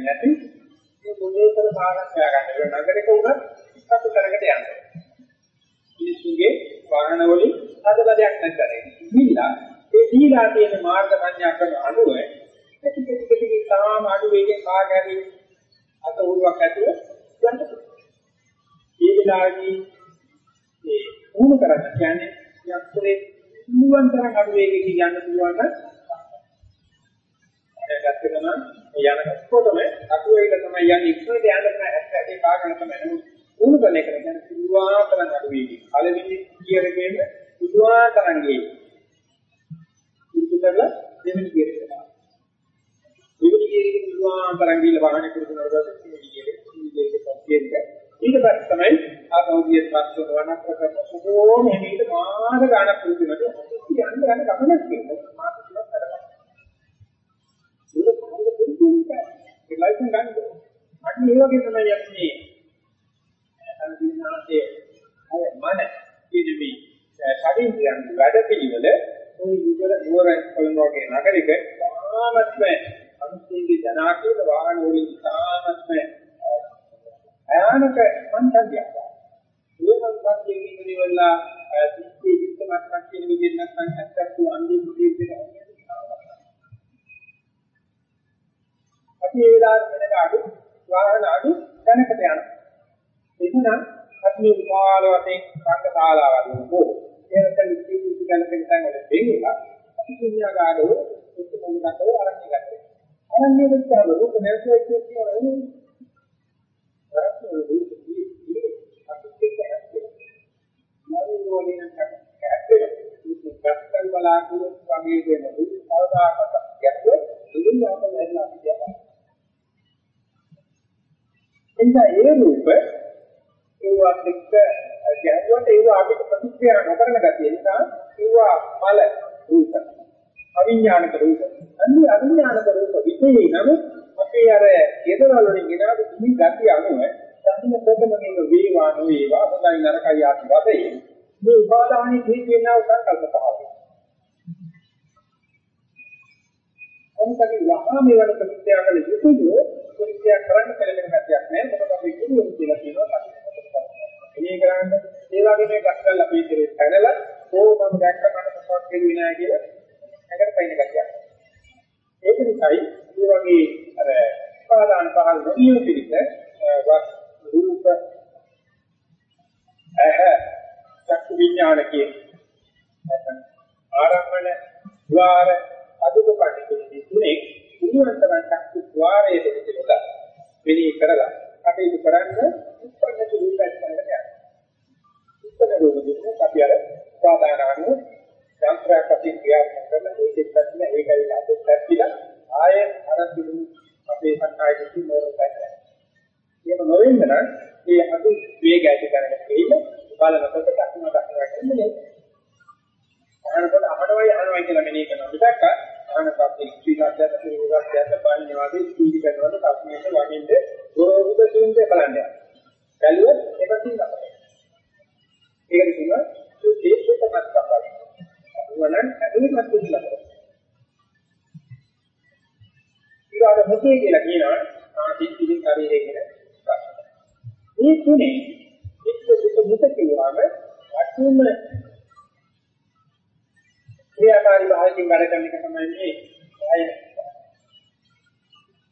A: දිනක ගැවෙන්නේ නැති මේ මොලේතර භාගයක් හොයාගන්න. ඒ නගරයක උනත් ඉස්සතු කරකට යන්න. මිනිසුගේ වාහන වලින් හදලදයක් නැතරේ. ඉහිලා ඒ දීලා තියෙන මාර්ග සංඥා කරන අනුව ටික ටික ටික ටික තාම අඩු වේගෙන් කාගෑරි අත උරුවක් ඇතුව යන්න පුළුවන්. මේ වෙලාවේදී මේ වුණ කරන්න කියන්නේ යන්ත්‍රේ පුළුවන් තරම් අඩු වේගකින් යන්න පුළුවන් නම් ගත්ත ගමන් යනකොටම අකුවේක තමයි යන්නේ. ඉක්මනට යන්න තමයි හැටි කාගෙන තමයි නමුත් උණු කරන එක කියන්නේ පුදුමාතරම් අඩු වේගකින් පළවෙනි ගියර ගේන්න පුදුමාතරම් ගියේ. ඉතින් කරලා දෙවෙනි ගියර එකට දෙවෙනි ගියරේ පුදුමාතරම් ගිහලා වාහනේ පුරුදුනකොට දෙවෙනි ගියරේ දෙවෙනි ගියරේ ඊට පස්සේ තමයි ආගෞදියේ පස්ස වණක් කරන සෝම මේක මාන ගානක් පුරුදුනට යන්න යන ගමනක් කියනවා මාත් කිව්වා කරලා ඒක කොහොමද පුරුදුන්නේ ඒ ලයිසන් ගන්න අන්න ඒ වගේ තමයි අපි අන්තිමනාතේ අය මන කියන මේ ශරීරයන් වැඩ පිළිවෙල මේ විතර නුවර කොළඹගේ නගරික තාමත්ම අනුසීගේ ජනාකීය වාහන වලින් තාමත්ම භයානක සංසන්දියක්. මේ සංසන්දියේ ඉඳිවලා සිත්ති විස්තරයක් කියන විදිහට නැත්නම් ඇත්තට අන්තිම ජීවිතේ අපි ඒ වෙලාවට වෙනක අඩු වාහන අඩු දැනකට යනවා. එතන අපි මේ විශාල වශයෙන් සංඝශාලාවල් වල ඒකට ඉති ඉති ගන්න කෙනෙක් වල දෙන්නා අපි ශුන්‍යාගාරෝ උත්තරමකට ආරම්භ කරගත්තා. ආරම්භ වෙච්චාම රූප නැසෙච්ච කියන්නේ ගස්කල් බලාකුළු වගේ දෙන කවදාකවත් ගැටුව දුන්න අපල ඇදලා කියනවා. එනිසා ඒ රූප ඒවත් එක්ක ගැටුවට ඒව අපිට ප්‍රතික්‍රියා නොකරන ගැතිය නිසා ඒවා මල රූප අවිඥානික රූප අන්නේ අවිඥානික රූප විශේෂයි නමුත් අපේ අර ගෙදරවල වලින් ගෙනාවු කිසි ගැතිය අනුව දකින්න ප්‍රථම මේක වේවා නොවේවා හොඳයි නරකයි ආදි වශයෙන් මේ උපාදානයේ තේිනා සංකල්ප තමයි. අනිතකේ යහා මේ වන ප්‍රතික්‍රියා කළ යුතුද ප්‍රතික්‍රියා කරන්න පෙළෙන ගැතියක් නෑ මොකද අපි කිව්වොත් කියලා කියනවා. මේ කරන්නේ ඒ වගේ මේ ගස්කල් අපි ඉතිරි පැනලා ඕ මම දැක්ක මට මොකක්ද කෙරුවේ නෑ කියලා එකට පයින් ගැතියක්. ඒක නිසායි මේ වගේ අර උපාදාන පහළ නොවිය පිළිද වත් රූප විඥාන කියන ආරම්භන ద్వාර අදුපකණ්ඩ කියන තුනේ කුණුවන්තරන් චක්කු ద్వාරයේ දෙවිදලා මෙලී කරලා කටයුතු කරන්න උත්පන්න රූපයක් ගන්නට යනවා. උත්පන්න රූප දෙන්නේ අපි අර සාධාරණ යන්ත්‍රයක් අපි ක්‍රියාත්මක කරන ඒකෙත් පැත්තන ඒකයි අපේ පැත්තට ආය අර තිබුණු අපේ සංකාය කිසි මොරකට. ඒක නොවෙන්න නම් මේ අදු වේගය ඇති කරගෙන ඉන්න බලනකොට දක්න දක්න කියන්නේ අහනකොට අහනවයි අහනවයි කියලා මෙනෙහි කරනවා මිසක් අහනපත් ඉක්විලාක්යත් නිරෝධයත් බලන්නේ වගේ ඉක්විලි කරනකොට ප්‍රශ්නයට වගින්ද ගොරෝසුද සින්දේ බලන්නේ. බැලුවොත් ඒක තියෙනවා. ඒකට කියනවා සුදේශකමත් තමයි. වලන් ඇතුළත් වෙලා. ඊගාට මොකේ කියලා කියනවා ආදී ඉදිරි ශරීරයේ කියන මේ තුනේ එක්ක දුක මුත කියවම අතුම ක්‍රියාකාරී භාවයෙන් වැඩ කරන එක තමයි මේ ආයන.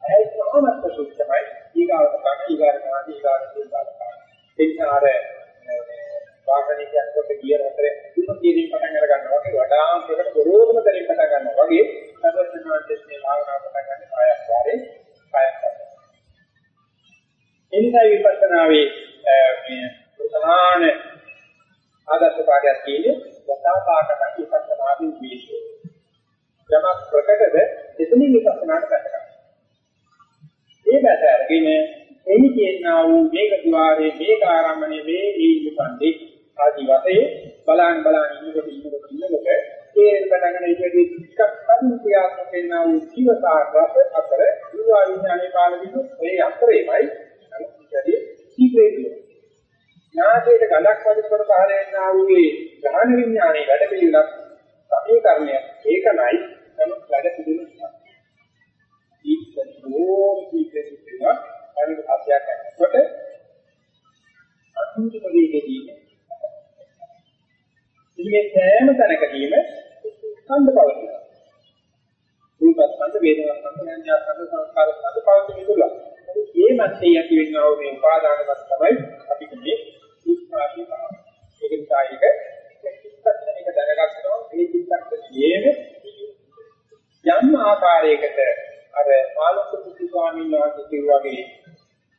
A: ඒ කොහොමද සුත්තමයි ඊගාවට ගන්න ඊගාට ගන්න ඊගාට දෙන්නාට. එක්නාර වාහනේ යනකොට ගියර අතරේ දුක කීරින් පටන් අර ගන්නවා වගේ වඩාම දෙකට ගොරෝසුම දෙලින් පටන් ගන්නවා වගේ සර්වඥාන්තයේ භාවනා පටන් ගන්න ආයත් වාරේ කායක් කරනවා. එනිසා විපස්සනාවේ මේ ප්‍රධාන ආදර්ශ පාඩයක් කියන්නේ වතාපාකට විපස්සනාවෙන් වීසෝ. යමක් ප්‍රකටද එතනින් විපස්සනාට පැටගන්න. මේ බැස අරගෙන එහි තියෙනා වූ මේක ద్వාරේ මේක ආරම්භනේ මේ ඊළුපන්දේ ආදි වශයෙන් බලන් බලන් ඉන්නකොට ඉන්නකොට ඉන්නකොට ඒ පටන් ඉන්නේ ටිකක් සංක්‍රියාත්මක වෙනා වූ ජීවසාරවත් අතර ජීව විඥානයේ කාල විදු ඒ අතරේමයි අනිත්‍යදී සීක්‍රේතිය. නාසයට ගලක් වදිනකොට පහළ වෙනා වූ ඒ ගහන විඥානයේ වැඩ පිළිවෙලක් සමීකරණය ඒකමයි නමුත් වැඩ පිළිවෙල ඉක්කෝ ඉක්කෝ අනිත් අධ්‍යයක් කරනකොට අන්තිම වේගයේදී මේ සෑම තැනකදීම ස්කන්ධ පවතිනවා. රූපස්කන්ධ, වේදනාස්කන්ධ, සංඥාස්කන්ධ, සංස්කාරස්කන්ධ පවතින දුල. මේ මැත්තේ ඇති වෙනා වූ මේ උපාදානවත් තමයි අපි මේ උත්සාහී භාවය. ඒක නිසා ඒක චිත්තක්ෂණයක දැනගන්නවා මේ චිත්තක්ෂණයේම යම් ආකාරයකට අර ආලෝක කුසි ස්වාමීන් වහන්සේ කිව්වාගේ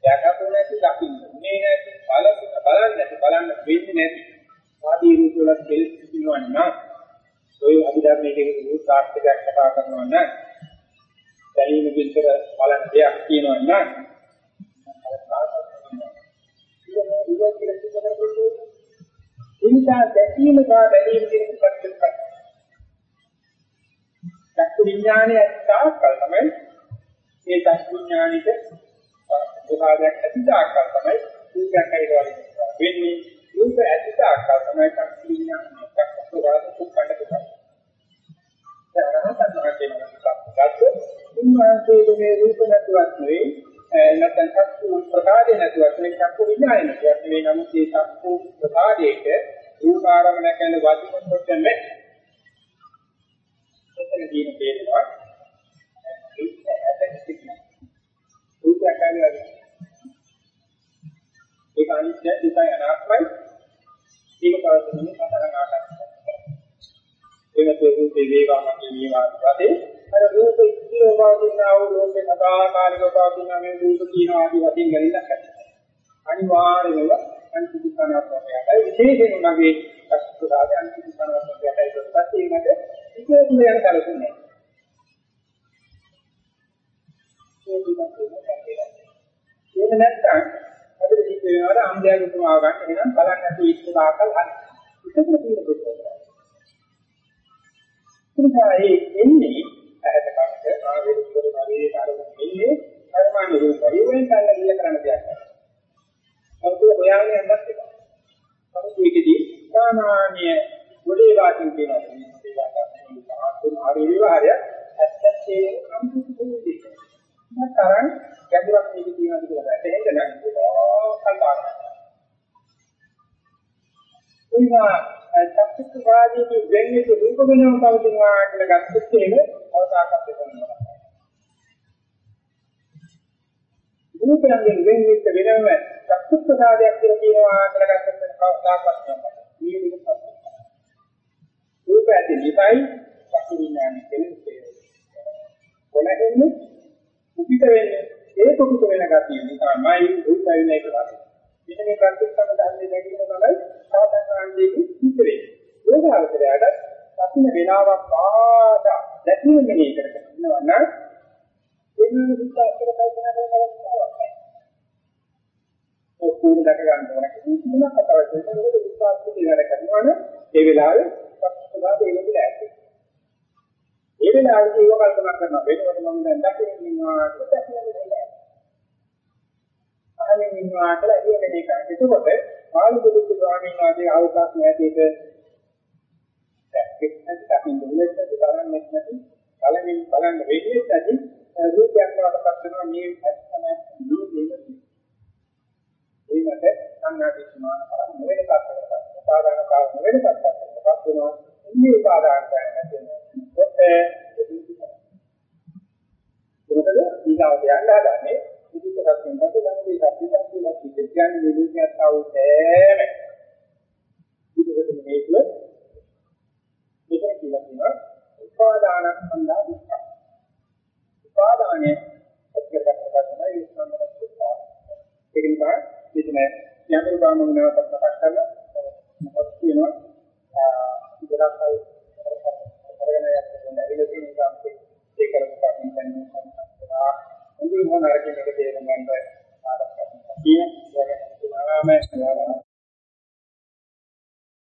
A: යකපො නැති දකින්න මේ නැති බලන්න බලන්න නැති බලන්න වෙන්නේ නැති ආදී රූප වල දෙල් සිටිනවා නම් ඔය අභිධර්මයේ රූප තාක්ෂයක් කතා කරනවා නම් දැලීම පිටර බලන්න දෙයක් කියනවා නම් ඉන්සා දැකීම සහ බැලීම කියන ප්‍රත්‍යක්ෂ චක්කු විඥානයේ තාක්කල් තමයි මේ චක්කු විඥානික උපාදයක් ඇති තාක්කල් තමයි රූපයක් හයිරවල වෙන්නේ. රූප ඇති තාක්කල් තමයි චක්කු විඥානයේ චක්කු වාද කුක්කඩ පුතක් දැන් රහතන් වහන්සේ උන්වහන්සේ මේ රූප නැතුවත් නෙවෙයි නැත්නම් චක්කු ප්‍රකාශය නැතුවත් මේ චක්කු විඥානය නැතුවත් නෙවෙයි. නමුත් මේ චක්කු ප්‍රකාශයේක රූප ආරම්භන කියන වචන කොටන්නේ එතන දින තේරෙනවා රූපයක් ආවද ඒක අනිත්‍ය දුකයි අනාත්මයි. ඒක පවතින්නේ සතරන් ආකාරයි එනතේ රූපේ වේගාමකේ නිවාසයේ අර රූප ඉතිරව පවතිනා වූ ලෝකේ සදාකාලිකව පවතිනා මේ රූප කියන ආදි වශයෙන් ගණනක් කරනවා අනිවාර්යයෙන්ම අන්තිමකනාත්මකයයි විශේෂයෙන් මගේ අස්තුදාගේ අන්තිමකනාත්මකයයි ඒකත් ඒකට විශේෂම යන කලකුන්නේ ඒක නැත්තම් අපිට ජීවිත වෙනවද අම්බයාගේ තුමාව ගන්න එහෙනම් බලන්න නැතුව ඉන්න තාකල් හරි. ඒකම තියෙන දෙයක්. ඉතින්යි එන්නේ ඇහැට කනට ආවේද කියන ශරීරයේ අරමුණ ඉන්නේ පරමාණු රූපය වෙන කල්ලා ගිය කරන දෙයක්. මොකද හොයාගෙන යන්නත් එපා. නමුත් මේකෙදි සාමාන්‍ය ගොඩේ වාසින් කියනවා. ආරි විවහාරය ඇත්තට ඒ සම්පූර්ණ දෙයක්. තරම් ගැඹුරක් මේක තියෙනවා කියලා වැටහෙන්න නම් කල්පනා කරනවා. එනවා චක්කවාදීගේ වෙන්නේ රූප වෙනම පවතිනවා කියලා ගත්තොත් ඒක අවසානකට වෙනවා. රූපයෙන් වෙන්නේ වෙනම චක්කවාදයක් කියලා කියනවා කියලා ගත්තොත් අවසානකට වෙනවා. මේ විදිහට රූප ඇති නිසයි චක්කු විඥානය කියන්නේ කොනහෙන්නේ කුපිත වෙන්නේ ඒ කුපිත වෙන ගතිය නිසාමයි රූප වෙන එක වගේ. මෙන්න මේ ප්‍රතිස්ථාන ධර්මයේ නැගීම තමයි සාධාරණදී කුපිත වෙන්නේ. යෝගාවචරයට දකින්න වෙලාවක් ආදා දැකීම මෙහි කරගෙන ඉන්නවා නම් එන්නේ විස්තර කල්පනා කරන අවස්ථාවක් නැහැ. ඔක්කොම දැක ගන්න ඕන කිසිම කතාවක් නැහැ. ඒක විස්තර පිළිවෙල කරනවනේ ඒ වෙලාවේ පස්සුදාට ඒකද ඇති. ඒ වෙලාවේදී ඒක කල්පනා කරන වෙනකොට මම දැන් දැකගෙන ඉන්නවා කියලා දැකන්නේ නැහැ. අහලින් ඉන්නවා කියලා ඒක වෙන එකක්. ඒකකොට ආලුබුදු ස්වාමීන් වහන්සේ අවකාශ නැතිද දැක්කේ නැති දකින්න දෙයක් බලන්නේ නැති කලින් බලන්න වෙන්නේ නැති රූපයක් වඩපත් වෙනවා මේ ඇත්තම මේ දෙයක්. ඒ මත අන්නාටි සමාන කරන වෙන කතාවක්. උපාදාන කාරණ වෙන කතාවක්. වෙනවා. ඉන්නේ උපාදාන කරන්නේ නැති කොට මොකද ඊගාවට යන්න හදන්නේ ඉදිරියට සත්‍යයෙන් පස්සේ ළඟදී සත්‍යයක් කියලා කිව්වේ කියන්නේ නිරූපණයක් ආවෝ නෑම. ඉදිරියට මේක මෙතන කියලා කියනවා උපාදාන සම්දා දුක්ඛ. උපාදානයේ අත්‍යකට කරගන්නයි විස්තරන ඒක නිසා මෙතන යම් බාමන නැවතත් මතක් කරලා මොකක්ද කියනවා ගොඩක් අය කරගෙන යන ඇවිල්ලා තියෙන නිසා ඒක කරගන්න බැහැ. හොඳින් මොන අරගෙන එක තේරුම් ගන්න ආරම්භ කරනවා. කියන වගේ